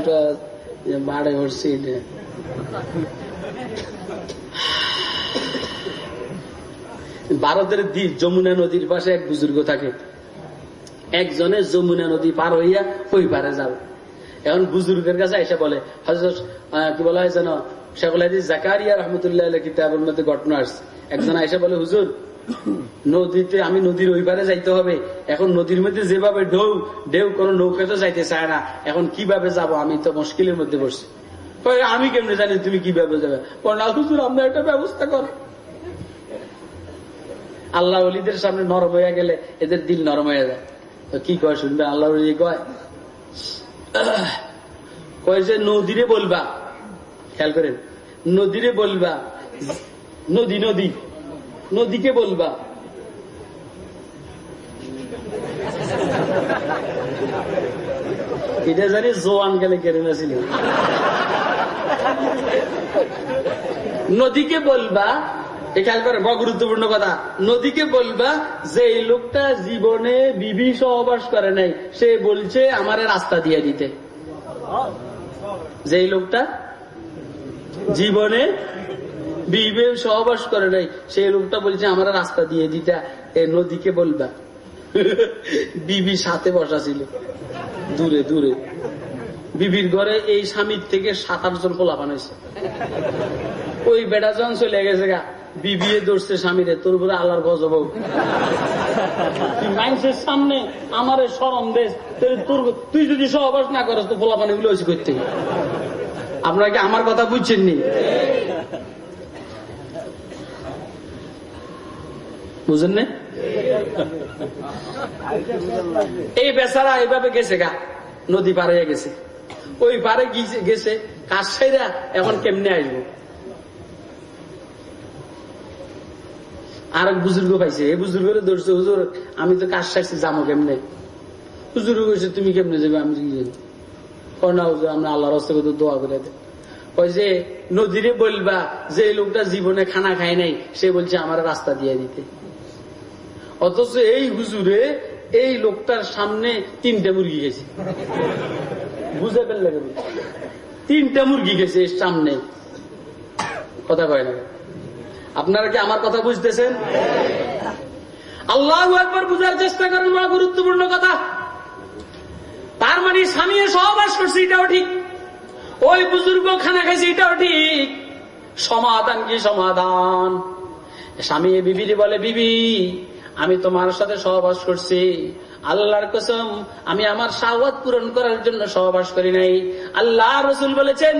বাড়ে উঠছি এটা ভারতের দ্বীপ যমুনা নদীর পাশে এক বুজুর্গ থাকে। একজনে যমুনা নদী পার হইয়া ওই পারে যাবে এখন বুজুর্গের কাছে এসে বলে হজরত কি বলা হয় যেন জাকারিয়া রহমতুল্লাহ কিতাবের মধ্যে ঘটনা আসছে। একজন এসে বলে হুজুর নদীতে আমি নদীর ওই পারে যাইতে হবে। এখন নদীর মধ্যে যেভাবে ঢেউ ঢেউ কোন নৌকা তো যাইতে চায় না। এখন কীভাবে যাব? আমি তো মুশকিলের মধ্যে কয়, আমি কেমনে জানি তুমি কীভাবে যাবে বলেন, হুজুর আমরা একটা ব্যবস্থা কর। আল্লাহ অলিদের সামনে নরম হয়ে গেলে এদের দিল নরম হয়ে যায়। তো কি কয় শুনবে? আল্লাহ অলি কয় কয় যে নদীরে বলবা। খেয়াল করেন নদীরে বলবা নদী নদী নদীকে বলবা। এটা জানি জোয়ান গেলে কেড়ে ছিল নদীকে বলবা খেয়াল করে বড় গুরুত্বপূর্ণ কথা। নদীকে বলবা, যে এই লোকটা জীবনে বিবি সহবাস করে নাই, সে বলছে আমার রাস্তা দিয়ে দিতে। যে লোকটা জীবনে বিবে সহবাস করে নাই সেই লোকটা বলছে আমার রাস্তা দিয়ে দিতে, এ নদীকে বলবা। বিবি সাথে বসা ছিল। দূরে দূরে। বিবির ঘরে এই স্বামীর থেকে সাত আটজন পোলা বানাইছে। ওই বেটা জন চলে গেছে গা বিবিএ ধরছে স্বামীরে, তোর উপরে আল্লাহর গজব। মানুষের সামনে আমার সরম দেশ তোর তুই যদি সহবাস না করস, তো পোলা পানি গুলো করতে। আপনারা কি আমার কথা বুঝছেন নি বুঝেন না এই বেচারা এইভাবে গেছে গা, নদী পার গেছে। ওই পারে গেছে, কাজ সাইরা এখন কেমনে আসব আর এক বুজুর্গ পাইছে এই বুজুর্গ ধরছে, হুজুর, আমি তো কাজ সারছি যাব কেমনে? হুজুর কইছে, তুমি কেমনে যাবে আমি হুজুর, আমরা আল্লাহর হস্তে করে দোয়া করে কয় যে, নদীরে বলবা, যে লোকটা জীবনে খানা খায় নাই, সে বলছে, আমার রাস্তা দিয়ে দিতে। অথচ এই হুজুরে, এই লোকটার সামনে তিনটা মুরগি গেছে বুঝে ফেললে তিনটা মুরগি গেছে এর সামনে। কথা কয় না। আপনারা কি আমার কথা বুঝতেছেন? আল্লাহ একবার বুঝার চেষ্টা করেন বড় গুরুত্বপূর্ণ কথা। তার মানে স্বামী সহবাস করছে, এটাও ঠিক। ওই বুজুর্গ খানা খাইছে, এটাও ঠিক। সমাধান কি সমাধান? স্বামী বিবিরি বলে, বিবি, আমি তোমার সাথে সহবাস করছি। আল্লাহর কসম, আমি আমার সাহবাত পূরণ করার জন্য সহবাস করি নাই। আল্লাহ রসুল বলেছেন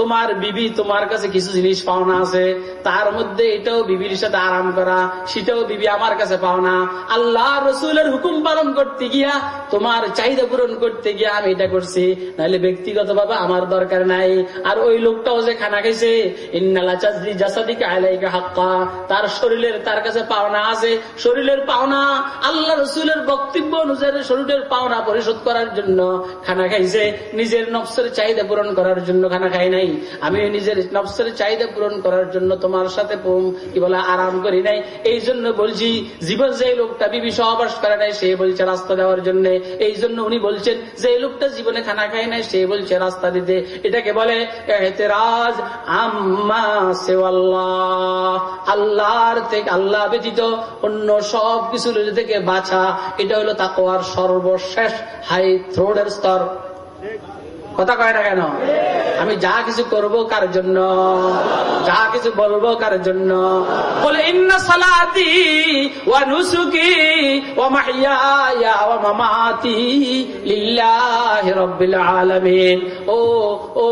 তোমার বিবি তোমার কাছে কিছু জিনিস পাওনা আছে, তার মধ্যে এটাও বিবির সাথে আরাম করা, সেটাও বিবি আমার কাছে পাওনা। আল্লাহ রসুলের হুকুম পালন করতে গিয়া, তোমার চাহিদা পূরণ করতে গিয়া আমি এটা করছি। নাহলে ব্যক্তিগত ভাবে আমার দরকার নাই। আর ওই লোকটাও যে খানা খাইছে ইন্নালা চাজরি জাসাদিকে আলাইকা হাক্কা। তার শরীরের, তার কাছে পাওনা আছে শরীরের পাওনা, আল্লাহ রসুলের বক্তব্য অনুযায়ী শরীরের পাওনা পরিশোধ করার জন্য খানা খাইছে। নিজের নফসের চাহিদা পূরণ করার জন্য খানা খাই নাই। আমি নিজের নফসের চাহিদা পূরণ করার জন্য তোমার সাথে কি বলে আরাম করি নাই। এই জন্য বলছি, জীবন যে লোকটা বিবি সহবাস করে নাই, সে বলছে রাস্তা দেওয়ার জন্য। এই জন্য উনি বলছেন যে এই লোকটা জীবনে খানা খায় নাই, সে বলছে রাস্তা দিতে। এটাকে বলে, এহতেরাজ আম্মা সেওয়াল্লাহ। আল্লাহর থেকে আল্লাহ ব্যতীত অন্য সব কিছু থেকে বাছা। এটা হলো তাকোয়ার সর্বশেষ হাই থ্রোডের স্তর। কথা কয় না কেন? আমি যা কিছু করব কার জন্য? যা কিছু বলব কার জন্য? বলে, ইন্না সালাতি ওয়া নুসুকি ওয়া মামাতি লিল্লাহি ও ও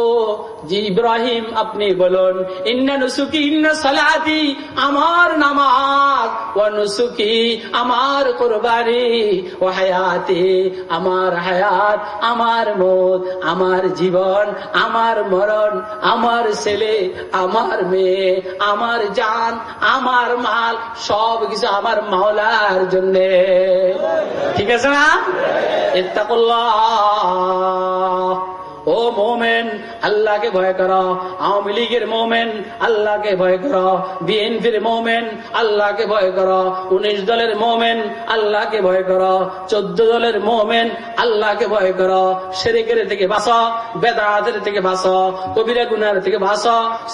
জি ইব্রাহিম আপনি বলুন, ইন্না নুসুকি, ইন্না সালাতি, আমার নামাজ। ওয়া নুসুকি, আমার কুরবানি। ও হায়াতি, আমার হায়াত, আমার মত, আমার জীবন, আমার মরণ, আমার ছেলে, আমার মেয়ে, আমার জান, আমার মাল, সব কিছু আমার মাওলার জন্য। ঠিক আছে না? ইত্তাকুল্লাহ। ও মোমেন, আল্লাহকে ভয় করো। আওয়ামী লীগের মোমেন, আল্লাহকে ভয় করো। বিএনপির মোমেন, আল্লাহকে ভয় করো। উনিশ দলের মোমেন, আল্লাহকে ভয় করো। চোদ্দ দলের মোমেন, আল্লাহকে ভয় করো। শেরেকের থেকে বাস বেদাতের থেকে বাস কবিরা গুনার থেকে বাস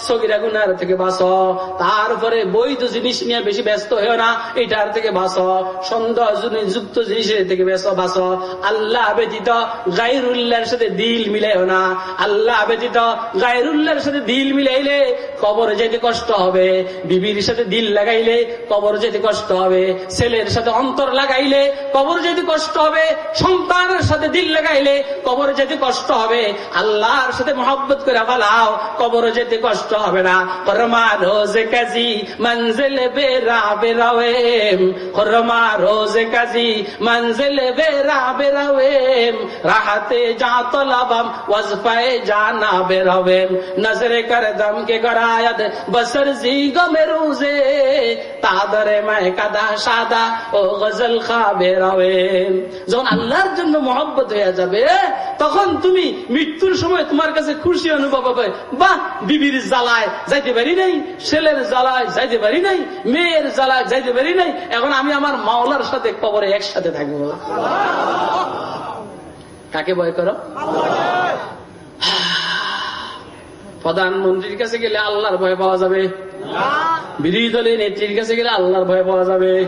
সগিরা গুনার থেকে বাস তারপরে বৈধ জিনিস নিয়ে বেশি ব্যস্ত হয়েও না, এটার থেকে বাস সন্দেহ যুক্ত জিনিসের থেকে ব্যস্ত বাস আল্লাহ ব্যতীত গাইরুল্লাহর সাথে দিল মিলে না। আল্লাহ ব্যতীত গায়রুল্লাহর সাথে দিল মিলাইলে কবর যেতে কষ্ট হবে। বিবির সাথে দিল লাগাইলে কবর যেতে কষ্ট হবে। ছেলের সাথে অন্তর লাগাইলে কবর যেতে কষ্ট হবে। সন্তানের সাথে দিল লাগাইলে কবর যেতে কষ্ট হবে। আল্লাহর সাথে মহব্বত করে ফেলাও কবর যেতে কষ্ট হবে না। রাহাতে যা তলাবাম वजफाए जाना बेरवेम नजरे कर दम के गरायद बसर जी गमे रूजे তাদরে মায় কাদা সাদা ও গজল খা বেরাবেন যখন আল্লাহর জন্য মহব্বত হয়ে যাবে তখন তুমি মৃত্যুর সময় তোমার কাছে খুশি অনুভব হবে বাহ বিবির জ্বালায় যাইতে পারি নাই ছেলের জ্বালায় যাইতে পারি নাই মেয়ের জ্বালায় যাইতে পারি নাই এখন আমি আমার মাওলার সাথে কবরে একসাথে থাকবো কাকে ভয় করো প্রধানমন্ত্রীর কাছে গেলে আল্লাহর ভয় পাওয়া যাবে? বিরোধী দলের নেত্রীর কাছে গেলে আল্লাহর ভয় পাওয়া যাবে।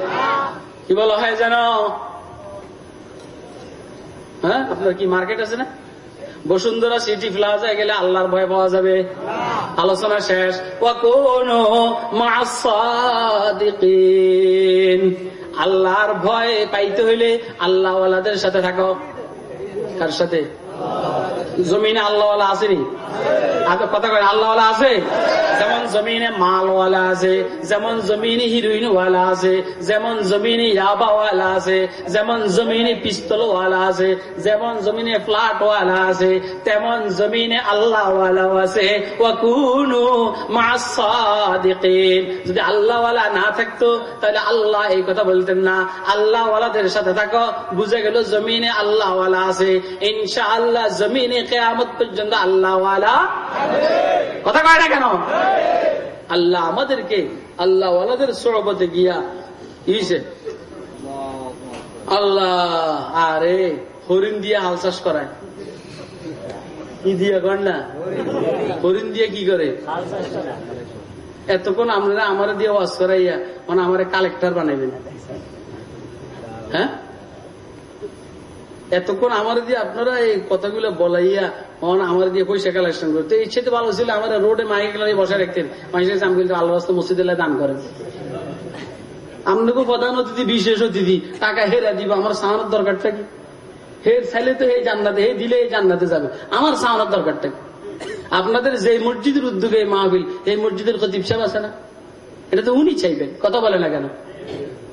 কি বলা হয় যেন হ্যাঁ? আপনার কি মার্কেট আছে না? বসুন্ধরা সিটি প্লাজায় গেলে আল্লাহর ভয় পাওয়া যাবে। আলোচনা শেষ। ও কোন আল্লাহর ভয় পাইতে হইলে আল্লাহওয়ালাদের সাথে থাকো। কার সাথে? জমিনে আল্লাহওয়ালা আসেনি কথা কয়, আল্লাহওয়ালা আছে? যেমন জমিনে মালওয়ালা আছে, যেমন জমিনে হিরোইনওয়ালা আছে, যেমন জমিনে ইয়াবাওয়ালা আছে, যেমন জমিনে পিস্তলওয়ালা আছে, যেমন জমিনে ফ্ল্যাটওয়ালা আছে, তেমন জমিনে আল্লাহওয়ালাও আছে। ওয়াকুনু মাসাদিকিন যদি আল্লাহওয়ালা না থাকতো, তাহলে আল্লাহ এই কথা বলতেন না। আল্লাহওয়ালাদের সাথে থাকো, বুঝে গেল জমিনে আল্লাহওয়ালা আছে। ইনশাআল্লাহ জমিনে কেয়ামত পর্যন্ত আল্লাহওয়ালা কথা কয় না কেন? আল্লাহ আমাদেরকে আল্লাহ সরবতে গিয়া ইসে আল্লাহ, আরে হরিণ দিয়ে হাল চাষ করায়। কি দিয়ে কর না? হরিণ দিয়ে কি করে? এতক্ষণ আমরা আমার দিয়ে ওয়াজ করাইয়া মানে আমার কালেক্টর বানাইবেন। হ্যাঁ? এতক্ষণ আমার দিয়ে আপনারা এই কথাগুলো বলাইয়া মন আমার দিয়ে পয়সা কালেকশন করতে ইচ্ছে তো ভালো ছিল, আমার রোডে মাইক গেলে বসে রাখতেন। মানুষের আমি কিন্তু আল্লাহ মসজিদে দান করেন। আপনাকে প্রধান অতিথি, বিশেষ অতিথি, টাকা হেরা দিব, আমার সামানোর দরকারটা কি? হে চাইলে তো এই জান্নাতে, হে দিলে এই জান্নাতে যাবে, আমার সামানোর দরকারটা কি? আপনাদের যে মসজিদের উদ্যোগে মাহবিল এই মসজিদের খতিব সাহেব আছে না? এটা তো উনি চাইবেন, কথা বলে না কেন?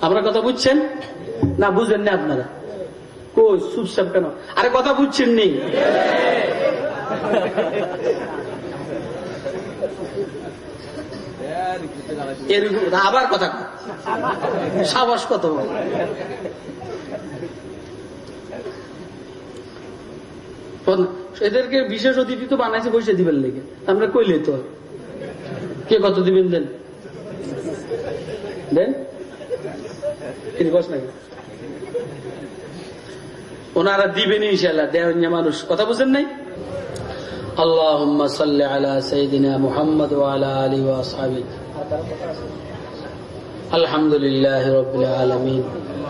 আপনার কথা বুঝছেন? না, বুঝেন না আপনারা? কই কেন? আরে কথা বুঝছেন নেই আবার কথা সাবাস কত? এদেরকে বিশেষ অতিথি তো বানাইছে পয়সা দিবেন লেগে আমরা কইলে তো কে কত দিবেন দেন? দেন? কষ্ট নাকি? ওনারা দিবেন ইনশাল্লাহ দেওয়া মানুষ কথা বুঝেন নাই اللهم صل على سيدنا محمد وعلى آله وأصحابه الحمد لله رب العالمين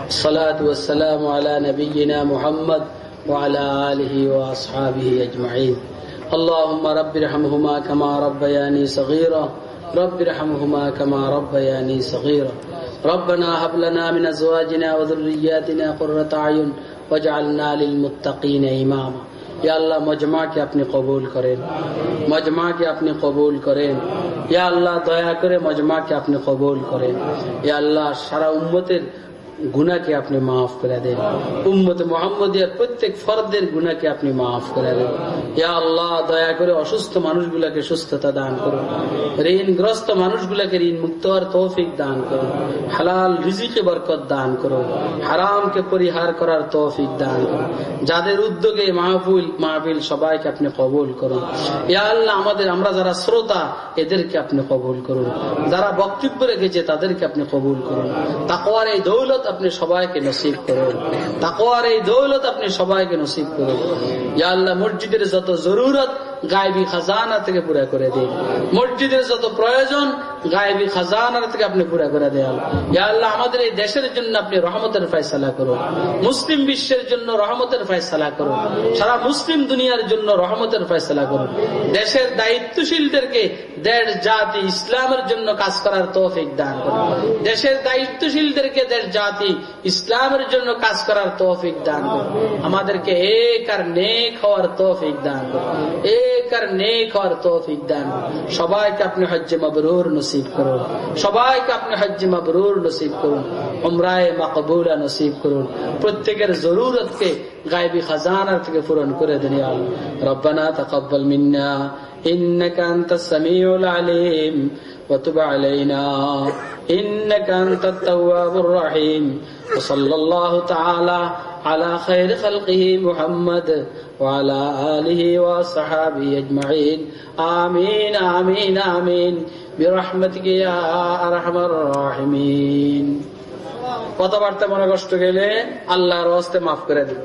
الصلاة والسلام على نبينا محمد وعلى آله وأصحابه أجمعين اللهم رب ارحمهما كما ربياني صغيرا رب ارحمهما كما ربياني صغيرا ربنا هب لنا من ازواجنا وذرياتنا قرة اعين ইমামা ইয়া আল্লাহ, মজমাকে আপনি কবুল করেন। মজমাকে আপনি কবুল করেন। ইয়া আল্লাহ, দয়া করে মজমাকে আপনি কবুল করেন। ইয়া আল্লাহ, সারা উম্মতের গুনাকে আপনি মাফ করে দেন। উম্মত মোহাম্মদিয়ার প্রত্যেক ফরদের গুনাকে আপনি মাফ করে দেন। ইয়া আল্লাহ, দয়া করে অসুস্থ মানুষগুলাকে সুস্থতা দান করুন। ঋণগ্রস্ত মানুষগুলাকে ঋণ মুক্ত আর তৌফিক দান করুন। হালাল রিজিকে বরকত দান করুন। হারামকে পরিহার করার তৌফিক দান করুন। যাদের উদ্যোগে মাহফুল, মাহফিল সবাইকে আপনি কবুল করুন। ইয়া আল্লাহ, আমাদের, আমরা যারা শ্রোতা, এদেরকে আপনি কবুল করুন। যারা বক্তব্য রেখেছে, তাদেরকে আপনি কবুল করুন। তাকওয়ার এই দৌলত আপনি সবাইকে নসিব করুন। তাকওয়ার এই দৌলত আপনি সবাইকে নসিব করুন। ইয়া আল্লাহ, মসজিদের যত জরুরত, গায়েবী খাজানা থেকে পুরা করে দিন। মসজিদের যত প্রয়োজন, গায়েবী খাজানার থেকে আপনি পুরা করে দেন। ইয়া আল্লাহ, আমাদের এই দেশের জন্য আপনি রহমতের ফয়সালা করুন। মুসলিম বিশ্বের জন্য রহমতের ফয়সালা করুন। সারা মুসলিম দুনিয়ার জন্য রহমতের ফয়সালা করুন। দেশের দায়িত্বশীলদেরকে দেশ, জাতি, ইসলামের জন্য কাজ করার তৌফিক দান করুন। দেশের দায়িত্বশীলদেরকে দেশ, জাতি ইসলামের জন্য কাজ করার তৌফিক দান করুন আমাদেরকে এক আর নেক হওয়ার তৌফিক দান করুন এক আর নেক হওয়ার তৌফিক দান করুন। সবাইকে আপনি হজ্জে মাবরুর নসিব করুন সবাইকে আপনি হজ্জে মাবরুর নসিব করুন উমরায় মাকবুলা নসিব করুন প্রত্যেকের জরুরতকে গায়েবী খাজানার থেকে পূরণ করে দেন ইয়া আল্লাহ। রব্বানা তাকাব্বাল মিন্না إنك أنت السميع العليم وتب علينا إنك أنت التواب الرحيم وصلى الله تعالى على خير خلقه محمد وعلى آله وصحابه أجمعين آمين آمين آمين برحمتك يا أرحم الراحمين কথাবার্তা মনে কষ্ট গেলে আল্লাহর হস্তে মাফ করে দিন